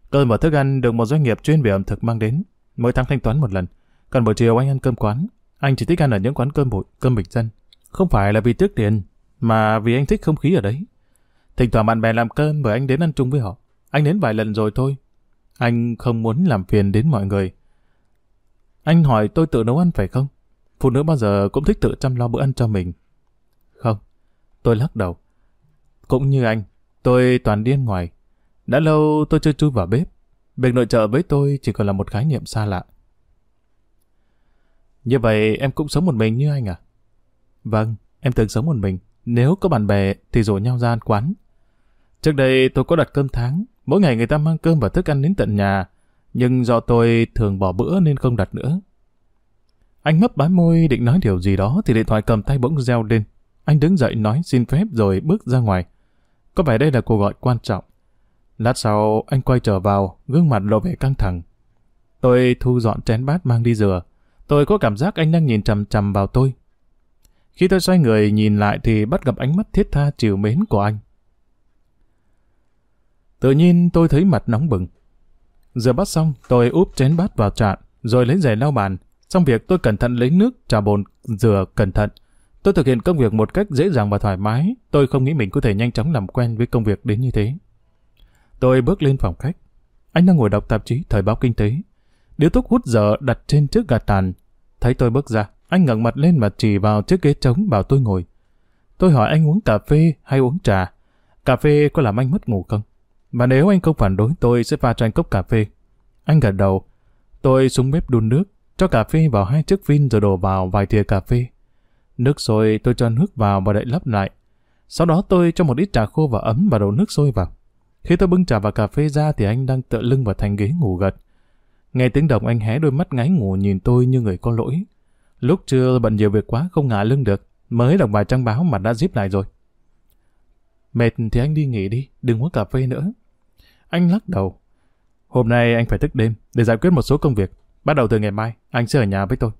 Cơm và thức ăn được một doanh nghiệp chuyên về ẩm thực mang đến, mỗi tháng thanh toán một lần. Còn buổi chiều anh ăn cơm quán, anh chỉ thích ăn ở những quán cơm bụi, cơm bình dân. Không phải là vì tiếc tiền, mà vì anh thích không khí ở đấy. Thỉnh thoảng bạn bè làm cơm mời anh đến ăn chung với họ. Anh đến vài lần rồi thôi. Anh không muốn làm phiền đến mọi người. Anh hỏi tôi tự nấu ăn phải không? Phụ nữ bao giờ cũng thích tự chăm lo bữa ăn cho mình. Không, tôi lắc đầu. Cũng như anh, tôi toàn điên ngoài. Đã lâu tôi chưa chui vào bếp. Việc nội trợ với tôi chỉ còn là một khái niệm xa lạ. Như vậy em cũng sống một mình như anh à? Vâng, em từng sống một mình. Nếu có bạn bè thì rủ nhau ra ăn quán. Trước đây tôi có đặt cơm tháng. Mỗi ngày người ta mang cơm và thức ăn đến tận nhà. Nhưng do tôi thường bỏ bữa nên không đặt nữa. Anh mấp bái môi định nói điều gì đó thì điện thoại cầm tay bỗng reo lên. Anh đứng dậy nói xin phép rồi bước ra ngoài. Có vẻ đây là cuộc gọi quan trọng. Lát sau anh quay trở vào, gương mặt lộ vẻ căng thẳng. Tôi thu dọn chén bát mang đi rửa. Tôi có cảm giác anh đang nhìn chằm chằm vào tôi. Khi tôi xoay người nhìn lại thì bắt gặp ánh mắt thiết tha chiều mến của anh. Tự nhiên tôi thấy mặt nóng bừng. Giờ bắt xong, tôi úp chén bát vào chạn, rồi lấy giày lau bàn. Xong việc tôi cẩn thận lấy nước, trà bồn, rửa cẩn thận. Tôi thực hiện công việc một cách dễ dàng và thoải mái. Tôi không nghĩ mình có thể nhanh chóng làm quen với công việc đến như thế. Tôi bước lên phòng khách. Anh đang ngồi đọc tạp chí Thời báo Kinh tế. Điếu thuốc hút dở đặt trên chiếc gạt tàn. Thấy tôi bước ra, anh ngẩng mặt lên và chỉ vào chiếc ghế trống bảo tôi ngồi. Tôi hỏi anh uống cà phê hay uống trà. Cà phê có làm anh mất ngủ không? Và nếu anh không phản đối tôi sẽ pha cho anh cốc cà phê. Anh gật đầu. Tôi xuống bếp đun nước, cho cà phê vào hai chiếc phin rồi đổ vào vài thìa cà phê. Nước sôi tôi cho nước vào và đậy lấp lại. Sau đó tôi cho một ít trà khô vào ấm và đổ nước sôi vào. Khi tôi bưng trà và cà phê ra thì anh đang tựa lưng vào thành ghế ngủ gật. Nghe tiếng động anh hé đôi mắt ngáy ngủ nhìn tôi như người có lỗi. Lúc trưa bận nhiều việc quá không ngả lưng được, mới đọc vài trang báo mà đã díp lại rồi. Mệt thì anh đi nghỉ đi, đừng uống cà phê nữa. Anh lắc đầu. Hôm nay anh phải thức đêm để giải quyết một số công việc. Bắt đầu từ ngày mai, anh sẽ ở nhà với tôi.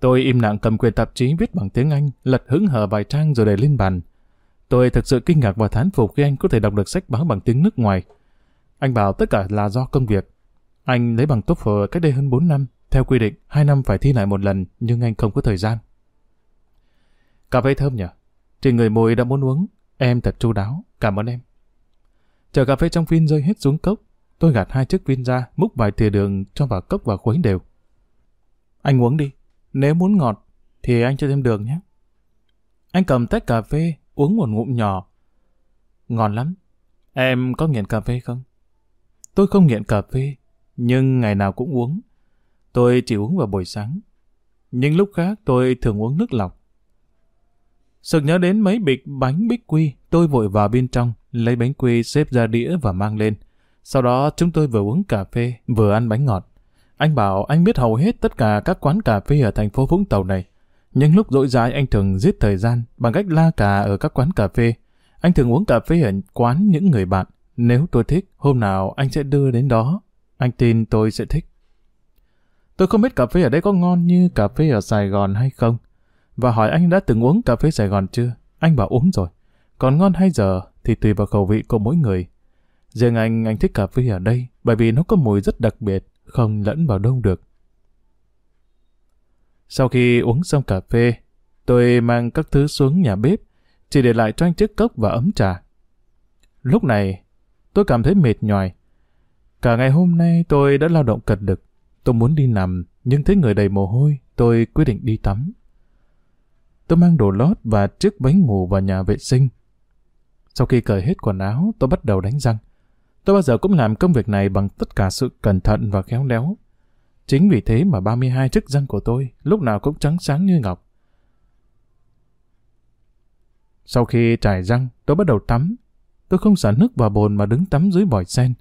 Tôi im lặng cầm quyền tạp chí viết bằng tiếng Anh, lật hứng hở vài trang rồi để lên bàn. Tôi thực sự kinh ngạc và thán phục khi anh có thể đọc được sách báo bằng tiếng nước ngoài. Anh bảo tất cả là do công việc. Anh lấy bằng TOEFL cách đây hơn 4 năm. Theo quy định, 2 năm phải thi lại một lần, nhưng anh không có thời gian. Cà phê thơm nhỉ? Trên người mùi đã muốn uống. Em thật chu đáo. Cảm ơn em. Chờ cà phê trong phin rơi hết xuống cốc. Tôi gạt hai chiếc phin ra, múc vài thìa đường cho vào cốc và khuấy đều. Anh uống đi. Nếu muốn ngọt, thì anh cho thêm đường nhé. Anh cầm tách cà phê, uống một ngụm nhỏ. Ngon lắm. Em có nghiện cà phê không? Tôi không nghiện cà phê, nhưng ngày nào cũng uống. Tôi chỉ uống vào buổi sáng. Nhưng lúc khác tôi thường uống nước lọc. Sực nhớ đến mấy bịch bánh bích quy, tôi vội vào bên trong, lấy bánh quy xếp ra đĩa và mang lên. Sau đó chúng tôi vừa uống cà phê, vừa ăn bánh ngọt. Anh bảo anh biết hầu hết tất cả các quán cà phê ở thành phố Vũng Tàu này. Nhưng lúc rỗi rãi anh thường giết thời gian bằng cách la cà ở các quán cà phê. Anh thường uống cà phê ở quán những người bạn. Nếu tôi thích, hôm nào anh sẽ đưa đến đó. Anh tin tôi sẽ thích. Tôi không biết cà phê ở đây có ngon như cà phê ở Sài Gòn hay không. Và hỏi anh đã từng uống cà phê Sài Gòn chưa? Anh bảo uống rồi. Còn ngon hay giờ thì tùy vào khẩu vị của mỗi người. Riêng anh, anh thích cà phê ở đây bởi vì nó có mùi rất đặc biệt, không lẫn vào đâu được. Sau khi uống xong cà phê, tôi mang các thứ xuống nhà bếp, chỉ để lại cho anh chiếc cốc và ấm trà. Lúc này, tôi cảm thấy mệt nhòi. Cả ngày hôm nay tôi đã lao động cật lực. Tôi muốn đi nằm, nhưng thấy người đầy mồ hôi, tôi quyết định đi tắm. Tôi mang đồ lót và chiếc bánh ngủ vào nhà vệ sinh. Sau khi cởi hết quần áo, tôi bắt đầu đánh răng. Tôi bao giờ cũng làm công việc này bằng tất cả sự cẩn thận và khéo léo. Chính vì thế mà 32 chiếc răng của tôi lúc nào cũng trắng sáng như ngọc. Sau khi trải răng, tôi bắt đầu tắm. Tôi không xả nước vào bồn mà đứng tắm dưới vòi sen.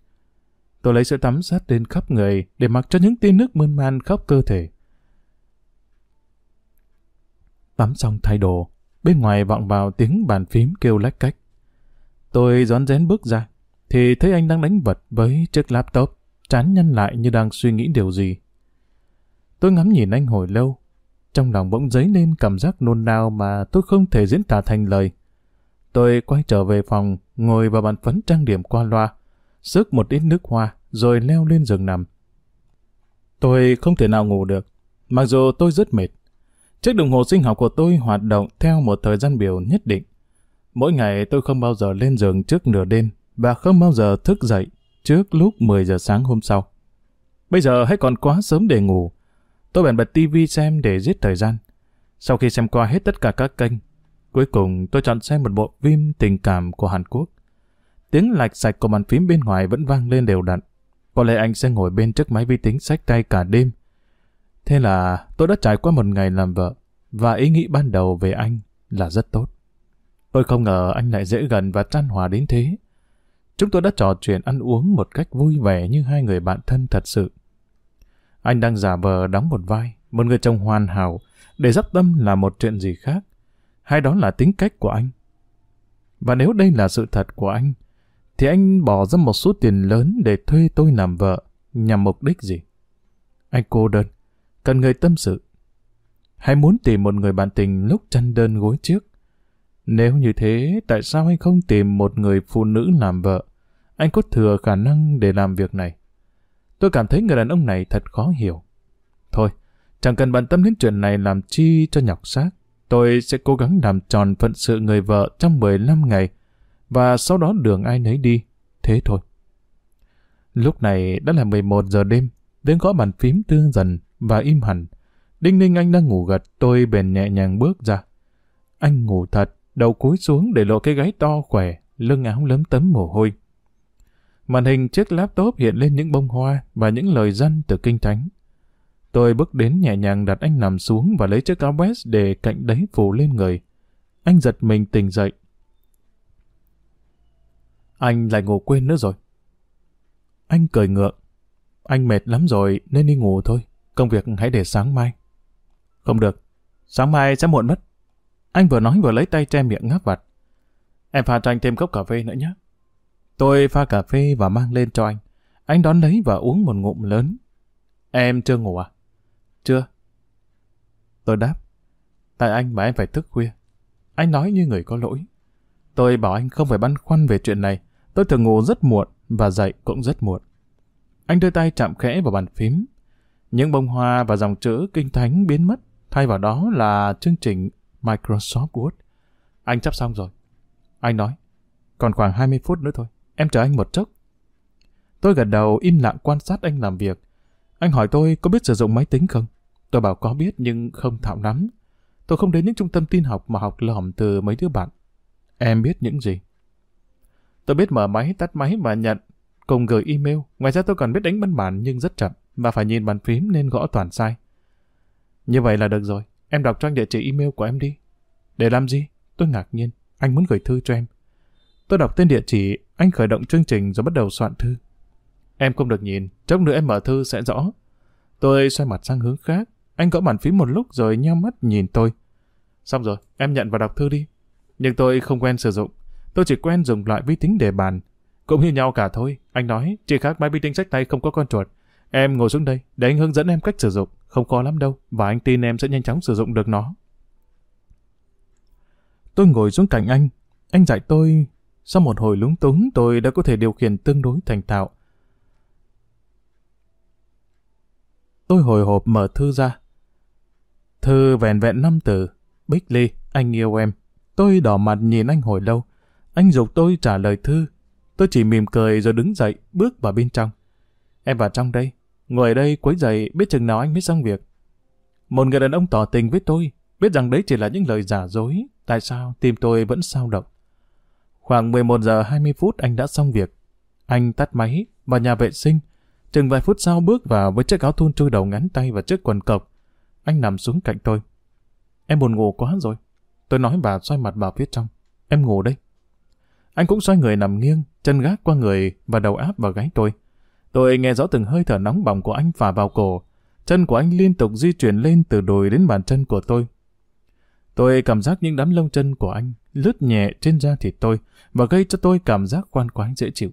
Tôi lấy sữa tắm sát lên khắp người để mặc cho những tia nước mơn man khắp cơ thể. Tắm xong thay đồ, bên ngoài vọng vào tiếng bàn phím kêu lách cách. Tôi rón rén bước ra, thì thấy anh đang đánh vật với chiếc laptop, chán nhăn lại như đang suy nghĩ điều gì. Tôi ngắm nhìn anh hồi lâu, trong lòng bỗng dấy lên cảm giác nôn nao mà tôi không thể diễn tả thành lời. Tôi quay trở về phòng, ngồi vào bàn phấn trang điểm qua loa, sức một ít nước hoa, rồi leo lên giường nằm. Tôi không thể nào ngủ được, mặc dù tôi rất mệt. Chiếc đồng hồ sinh học của tôi hoạt động theo một thời gian biểu nhất định. Mỗi ngày tôi không bao giờ lên giường trước nửa đêm và không bao giờ thức dậy trước lúc 10 giờ sáng hôm sau. Bây giờ hãy còn quá sớm để ngủ. Tôi bèn bật tivi xem để giết thời gian. Sau khi xem qua hết tất cả các kênh, cuối cùng tôi chọn xem một bộ phim tình cảm của Hàn Quốc. Tiếng lạch sạch của bàn phím bên ngoài vẫn vang lên đều đặn. Có lẽ anh sẽ ngồi bên trước máy vi tính sách tay cả đêm. Thế là tôi đã trải qua một ngày làm vợ, và ý nghĩ ban đầu về anh là rất tốt. Tôi không ngờ anh lại dễ gần và trăn hòa đến thế. Chúng tôi đã trò chuyện ăn uống một cách vui vẻ như hai người bạn thân thật sự. Anh đang giả vờ đóng một vai, một người chồng hoàn hảo, để dắp tâm là một chuyện gì khác, hay đó là tính cách của anh. Và nếu đây là sự thật của anh, thì anh bỏ ra một số tiền lớn để thuê tôi làm vợ, nhằm mục đích gì? Anh cô đơn, cần người tâm sự. Hay muốn tìm một người bạn tình lúc chăn đơn gối trước? Nếu như thế, tại sao anh không tìm một người phụ nữ làm vợ? Anh có thừa khả năng để làm việc này. Tôi cảm thấy người đàn ông này thật khó hiểu. Thôi, chẳng cần bận tâm đến chuyện này làm chi cho nhọc xác. Tôi sẽ cố gắng làm tròn phận sự người vợ trong 15 ngày, và sau đó đường ai nấy đi. Thế thôi. Lúc này đã là 11 giờ đêm, tiếng gõ bàn phím tương dần và im hẳn. Đinh ninh anh đang ngủ gật, tôi bền nhẹ nhàng bước ra. Anh ngủ thật, đầu cúi xuống để lộ cái gáy to khỏe, lưng áo lấm tấm mồ hôi. Màn hình chiếc laptop hiện lên những bông hoa và những lời dân từ kinh thánh. Tôi bước đến nhẹ nhàng đặt anh nằm xuống và lấy chiếc áo vest để cạnh đấy phủ lên người. Anh giật mình tỉnh dậy. Anh lại ngủ quên nữa rồi. Anh cười ngượng. Anh mệt lắm rồi nên đi ngủ thôi. Công việc hãy để sáng mai. Không được. Sáng mai sẽ muộn mất. Anh vừa nói vừa lấy tay che miệng ngáp vặt. Em pha cho anh thêm cốc cà phê nữa nhé. Tôi pha cà phê và mang lên cho anh. Anh đón lấy và uống một ngụm lớn. Em chưa ngủ à? Chưa. Tôi đáp. Tại anh mà em phải thức khuya. Anh nói như người có lỗi. Tôi bảo anh không phải băn khoăn về chuyện này. Tôi thường ngủ rất muộn và dậy cũng rất muộn. Anh đưa tay chạm khẽ vào bàn phím. Những bông hoa và dòng chữ kinh thánh biến mất. Thay vào đó là chương trình Microsoft Word. Anh chấp xong rồi. Anh nói, còn khoảng 20 phút nữa thôi. Em chờ anh một chốc. Tôi gật đầu im lặng quan sát anh làm việc. Anh hỏi tôi có biết sử dụng máy tính không? Tôi bảo có biết nhưng không thạo lắm. Tôi không đến những trung tâm tin học mà học lỏm từ mấy đứa bạn. Em biết những gì? Tôi biết mở máy, tắt máy và nhận, cùng gửi email. Ngoài ra tôi còn biết đánh văn bản nhưng rất chậm và phải nhìn bàn phím nên gõ toàn sai. Như vậy là được rồi. Em đọc cho anh địa chỉ email của em đi. Để làm gì? Tôi ngạc nhiên. Anh muốn gửi thư cho em. Tôi đọc tên địa chỉ, anh khởi động chương trình rồi bắt đầu soạn thư. Em không được nhìn, chốc nữa em mở thư sẽ rõ. Tôi xoay mặt sang hướng khác. Anh gõ bàn phím một lúc rồi nheo mắt nhìn tôi. Xong rồi, em nhận và đọc thư đi. Nhưng tôi không quen sử dụng. Tôi chỉ quen dùng loại vi tính để bàn. Cũng như nhau cả thôi. Anh nói, chỉ khác máy vi tính sách tay không có con chuột. Em ngồi xuống đây, để anh hướng dẫn em cách sử dụng. Không khó lắm đâu, và anh tin em sẽ nhanh chóng sử dụng được nó. Tôi ngồi xuống cạnh anh. Anh dạy tôi sau một hồi lúng túng, tôi đã có thể điều khiển tương đối thành thạo. Tôi hồi hộp mở thư ra. Thư vẹn vẹn năm từ. Bích Ly, anh yêu em. Tôi đỏ mặt nhìn anh hồi lâu. Anh dục tôi trả lời thư. Tôi chỉ mỉm cười rồi đứng dậy, bước vào bên trong. Em vào trong đây. Ngồi ở đây quấy giày, biết chừng nào anh mới xong việc. Một người đàn ông tỏ tình với tôi, biết rằng đấy chỉ là những lời giả dối. Tại sao tim tôi vẫn sao động? Khoảng 11 giờ 20 phút anh đã xong việc. Anh tắt máy, vào nhà vệ sinh. Chừng vài phút sau bước vào với chiếc áo thun trôi đầu ngắn tay và chiếc quần cộc. Anh nằm xuống cạnh tôi. Em buồn ngủ quá rồi. Tôi nói và xoay mặt vào phía trong. Em ngủ đây. Anh cũng xoay người nằm nghiêng, chân gác qua người và đầu áp vào gáy tôi. Tôi nghe rõ từng hơi thở nóng bỏng của anh phả vào cổ. Chân của anh liên tục di chuyển lên từ đùi đến bàn chân của tôi. Tôi cảm giác những đám lông chân của anh lướt nhẹ trên da thịt tôi và gây cho tôi cảm giác khoan khoái dễ chịu.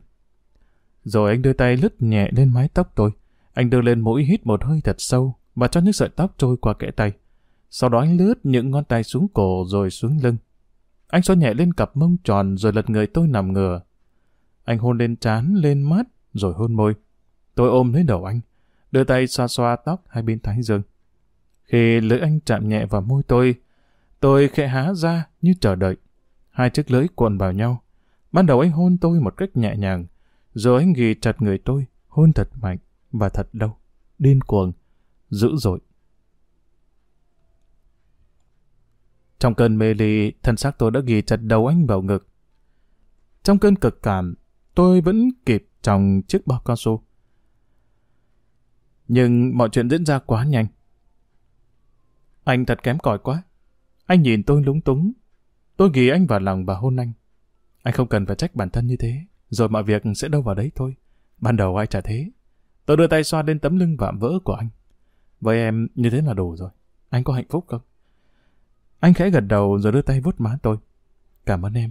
Rồi anh đưa tay lướt nhẹ lên mái tóc tôi. Anh đưa lên mũi hít một hơi thật sâu và cho những sợi tóc trôi qua kẽ tay. Sau đó anh lướt những ngón tay xuống cổ rồi xuống lưng. Anh xoa nhẹ lên cặp mông tròn rồi lật người tôi nằm ngửa. Anh hôn lên trán, lên mắt, rồi hôn môi. Tôi ôm lấy đầu anh, đưa tay xoa xoa tóc hai bên thái dương. Khi lưỡi anh chạm nhẹ vào môi tôi, tôi khẽ há ra như chờ đợi. hai chiếc lưỡi cuộn vào nhau. Ban đầu anh hôn tôi một cách nhẹ nhàng, rồi anh ghi chặt người tôi, hôn thật mạnh và thật đau, điên cuồng, dữ dội. Trong cơn mê ly, thân xác tôi đã ghi chặt đầu anh vào ngực. Trong cơn cực cảm, tôi vẫn kịp trong chiếc bao cao su. Nhưng mọi chuyện diễn ra quá nhanh. Anh thật kém cỏi quá. Anh nhìn tôi lúng túng. Tôi ghi anh vào lòng và hôn anh. Anh không cần phải trách bản thân như thế, rồi mọi việc sẽ đâu vào đấy thôi. Ban đầu ai chả thế. Tôi đưa tay xoa lên tấm lưng vạm vỡ của anh. Với em, như thế là đủ rồi. Anh có hạnh phúc không? Anh khẽ gật đầu rồi đưa tay vuốt má tôi. Cảm ơn em.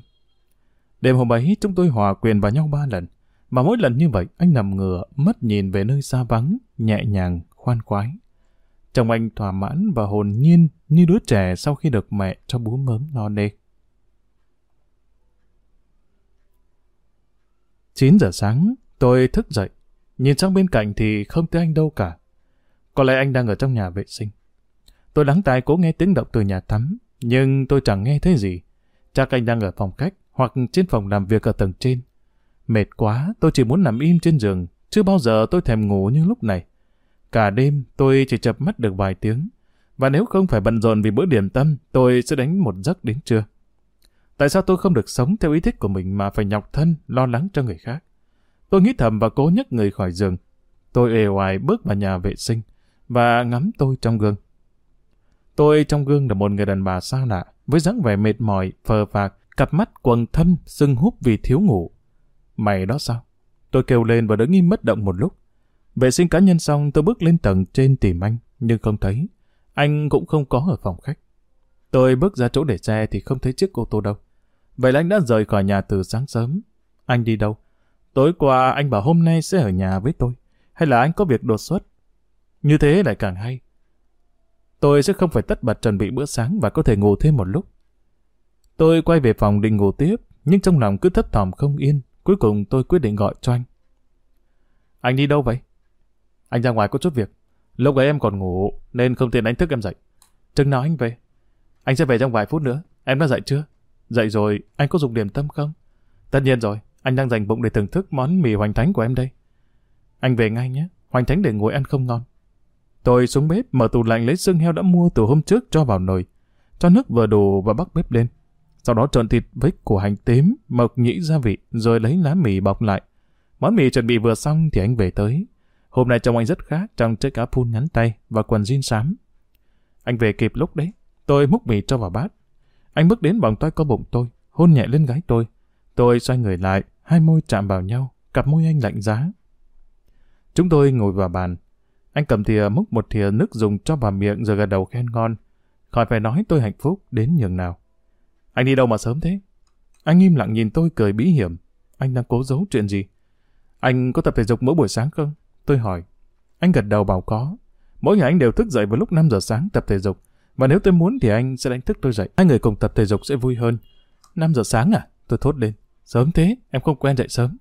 Đêm hôm ấy chúng tôi hòa quyền vào nhau ba lần. Mà mỗi lần như vậy anh nằm ngửa, mất nhìn về nơi xa vắng, nhẹ nhàng, khoan khoái. Chồng anh thỏa mãn và hồn nhiên như đứa trẻ sau khi được mẹ cho bú mớm no nê. 9 giờ sáng, tôi thức dậy. Nhìn sang bên cạnh thì không thấy anh đâu cả. Có lẽ anh đang ở trong nhà vệ sinh. Tôi lắng tai cố nghe tiếng động từ nhà tắm, nhưng tôi chẳng nghe thấy gì. Chắc anh đang ở phòng khách hoặc trên phòng làm việc ở tầng trên. Mệt quá, tôi chỉ muốn nằm im trên giường, chưa bao giờ tôi thèm ngủ như lúc này. Cả đêm tôi chỉ chập mắt được vài tiếng, và nếu không phải bận rộn vì bữa điểm tâm, tôi sẽ đánh một giấc đến trưa. Tại sao tôi không được sống theo ý thích của mình mà phải nhọc thân, lo lắng cho người khác? Tôi nghĩ thầm và cố nhấc người khỏi giường. Tôi ề hoài bước vào nhà vệ sinh và ngắm tôi trong gương. Tôi trong gương là một người đàn bà xa lạ, với dáng vẻ mệt mỏi, phờ phạc, cặp mắt quầng thâm, sưng húp vì thiếu ngủ. Mày đó sao? Tôi kêu lên và đứng im mất động một lúc. Vệ sinh cá nhân xong tôi bước lên tầng trên tìm anh, nhưng không thấy. Anh cũng không có ở phòng khách. Tôi bước ra chỗ để xe thì không thấy chiếc ô tô đâu. Vậy là anh đã rời khỏi nhà từ sáng sớm. Anh đi đâu? Tối qua anh bảo hôm nay sẽ ở nhà với tôi. Hay là anh có việc đột xuất? Như thế lại càng hay. Tôi sẽ không phải tất bật chuẩn bị bữa sáng và có thể ngủ thêm một lúc. Tôi quay về phòng định ngủ tiếp, nhưng trong lòng cứ thấp thỏm không yên. Cuối cùng tôi quyết định gọi cho anh. Anh đi đâu vậy? Anh ra ngoài có chút việc. Lúc ấy em còn ngủ, nên không tiện đánh thức em dậy. Chừng nào anh về? Anh sẽ về trong vài phút nữa. Em đã dậy chưa? Dậy rồi, anh có dùng điểm tâm không? Tất nhiên rồi, anh đang dành bụng để thưởng thức món mì hoành thánh của em đây. Anh về ngay nhé, hoành thánh để ngồi ăn không ngon. Tôi xuống bếp mở tủ lạnh lấy xương heo đã mua từ hôm trước cho vào nồi. Cho nước vừa đủ và bắt bếp lên. Sau đó trộn thịt với củ hành tím, mộc nhĩ gia vị, rồi lấy lá mì bọc lại. Món mì chuẩn bị vừa xong thì anh về tới. Hôm nay trông anh rất khác trong chiếc áo phun ngắn tay và quần jean xám. Anh về kịp lúc đấy. Tôi múc mì cho vào bát. Anh bước đến vòng tay có bụng tôi, hôn nhẹ lên gái tôi. Tôi xoay người lại, hai môi chạm vào nhau, cặp môi anh lạnh giá. Chúng tôi ngồi vào bàn. Anh cầm thìa múc một thìa nước dùng cho vào miệng rồi gật đầu khen ngon. Khỏi phải nói tôi hạnh phúc đến nhường nào. Anh đi đâu mà sớm thế? Anh im lặng nhìn tôi cười bí hiểm. Anh đang cố giấu chuyện gì? Anh có tập thể dục mỗi buổi sáng không? Tôi hỏi. Anh gật đầu bảo có. Mỗi ngày anh đều thức dậy vào lúc 5 giờ sáng tập thể dục. Và nếu tôi muốn thì anh sẽ đánh thức tôi dậy. Hai người cùng tập thể dục sẽ vui hơn. 5 giờ sáng à? Tôi thốt lên. Sớm thế, em không quen dậy sớm.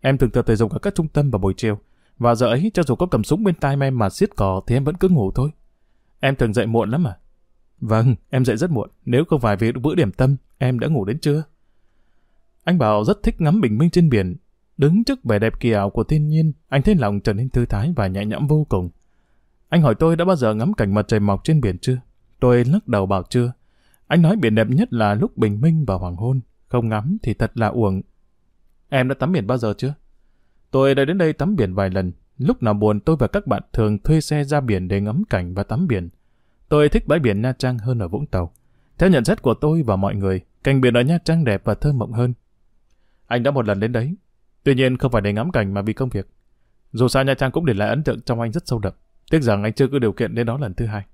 Em thường tập thể dục ở các trung tâm vào buổi chiều. Và giờ ấy, cho dù có cầm súng bên tai em mà xiết cỏ thì em vẫn cứ ngủ thôi. Em thường dậy muộn lắm à? Vâng, em dậy rất muộn. Nếu không phải vì bữa điểm tâm, em đã ngủ đến trưa. Anh bảo rất thích ngắm bình minh trên biển. Đứng trước vẻ đẹp kỳ ảo của thiên nhiên, anh thấy lòng trở nên thư thái và nhẹ nhõm vô cùng. Anh hỏi tôi đã bao giờ ngắm cảnh mặt trời mọc trên biển chưa? Tôi lắc đầu bảo chưa. Anh nói biển đẹp nhất là lúc bình minh và hoàng hôn. Không ngắm thì thật là uổng. Em đã tắm biển bao giờ chưa? Tôi đã đến đây tắm biển vài lần. Lúc nào buồn tôi và các bạn thường thuê xe ra biển để ngắm cảnh và tắm biển. Tôi thích bãi biển Nha Trang hơn ở Vũng Tàu. Theo nhận xét của tôi và mọi người, cảnh biển ở Nha Trang đẹp và thơ mộng hơn. Anh đã một lần đến đấy. Tuy nhiên không phải để ngắm cảnh mà vì công việc. Dù sao Nha Trang cũng để lại ấn tượng trong anh rất sâu đậm. Tiếc rằng anh chưa có điều kiện đến đó lần thứ hai.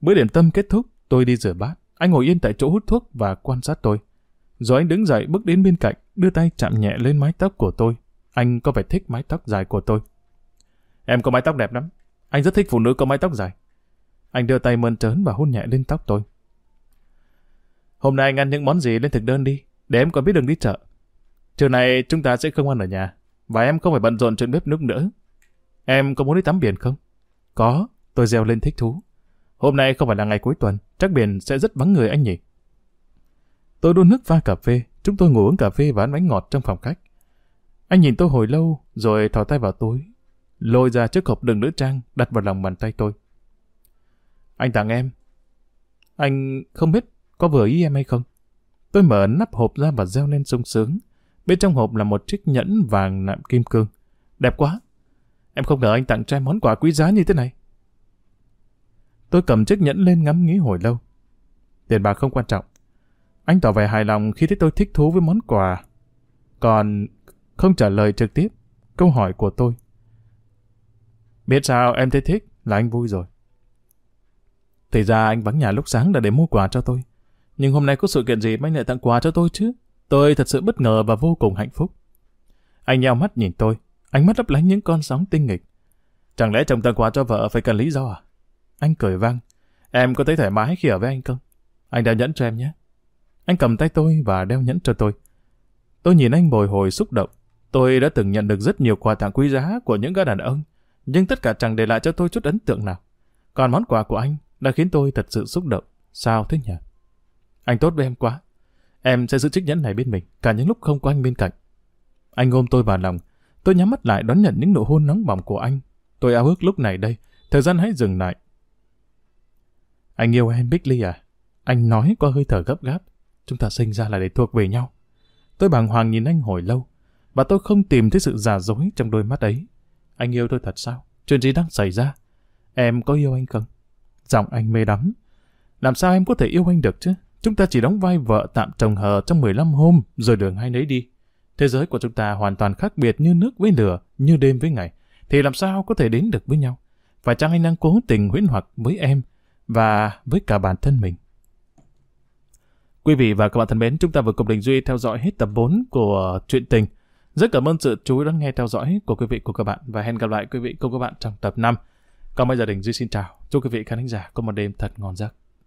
Bữa điểm tâm kết thúc, tôi đi rửa bát. Anh ngồi yên tại chỗ hút thuốc và quan sát tôi. Rồi anh đứng dậy bước đến bên cạnh, đưa tay chạm nhẹ lên mái tóc của tôi. Anh có vẻ thích mái tóc dài của tôi. Em có mái tóc đẹp lắm. Anh rất thích phụ nữ có mái tóc dài. Anh đưa tay mơn trớn và hôn nhẹ lên tóc tôi. Hôm nay anh ăn những món gì lên thực đơn đi, để em còn biết đường đi chợ. Trưa này chúng ta sẽ không ăn ở nhà, và em không phải bận rộn chuyện bếp nước nữa. Em có muốn đi tắm biển không? Có, tôi reo lên thích thú. Hôm nay không phải là ngày cuối tuần, chắc biển sẽ rất vắng người anh nhỉ? Tôi đun nước pha cà phê, chúng tôi ngồi uống cà phê và ăn bánh ngọt trong phòng khách. Anh nhìn tôi hồi lâu, rồi thò tay vào túi, lôi ra chiếc hộp đựng nữ trang đặt vào lòng bàn tay tôi. Anh tặng em. Anh không biết có vừa ý em hay không? Tôi mở nắp hộp ra và reo lên sung sướng. Bên trong hộp là một chiếc nhẫn vàng nạm kim cương. Đẹp quá. Em không ngờ anh tặng cho em món quà quý giá như thế này. Tôi cầm chiếc nhẫn lên ngắm nghĩ hồi lâu. Tiền bạc không quan trọng. Anh tỏ vẻ hài lòng khi thấy tôi thích thú với món quà. Còn không trả lời trực tiếp, câu hỏi của tôi. Biết sao em thấy thích là anh vui rồi. Thì ra anh vắng nhà lúc sáng đã để mua quà cho tôi. Nhưng hôm nay có sự kiện gì mà anh lại tặng quà cho tôi chứ? Tôi thật sự bất ngờ và vô cùng hạnh phúc. Anh nheo mắt nhìn tôi, ánh mắt lấp lánh những con sóng tinh nghịch. Chẳng lẽ chồng tặng quà cho vợ phải cần lý do à? Anh cười vang. Em có thấy thoải mái khi ở với anh không? Anh đeo nhẫn cho em nhé. Anh cầm tay tôi và đeo nhẫn cho tôi. Tôi nhìn anh bồi hồi xúc động. Tôi đã từng nhận được rất nhiều quà tặng quý giá của những gã đàn ông, nhưng tất cả chẳng để lại cho tôi chút ấn tượng nào. Còn món quà của anh đã khiến tôi thật sự xúc động. Sao thế nhỉ? Anh tốt với em quá. Em sẽ giữ chiếc nhẫn này bên mình, cả những lúc không có anh bên cạnh. Anh ôm tôi vào lòng. Tôi nhắm mắt lại đón nhận những nụ hôn nóng bỏng của anh. Tôi ao ước lúc này đây. Thời gian hãy dừng lại. Anh yêu em, Bích Ly à? Anh nói qua hơi thở gấp gáp. Chúng ta sinh ra là để thuộc về nhau. Tôi bàng hoàng nhìn anh hồi lâu. Và tôi không tìm thấy sự giả dối trong đôi mắt ấy. Anh yêu tôi thật sao? Chuyện gì đang xảy ra? Em có yêu anh không? Giọng anh mê đắm. Làm sao em có thể yêu anh được chứ? Chúng ta chỉ đóng vai vợ tạm chồng hờ trong 15 hôm rồi đường hai nấy đi. Thế giới của chúng ta hoàn toàn khác biệt như nước với lửa, như đêm với ngày. Thì làm sao có thể đến được với nhau? Phải chăng anh đang cố tình huyễn hoặc với em và với cả bản thân mình? Quý vị và các bạn thân mến, chúng ta vừa cùng Đình Duy theo dõi hết tập 4 của truyện tình. Rất cảm ơn sự chú ý lắng nghe theo dõi của quý vị của các bạn và hẹn gặp lại quý vị cùng các bạn trong tập 5. Còn bây giờ Đình Duy xin chào. Chúc quý vị khán giả có một đêm thật ngon giấc.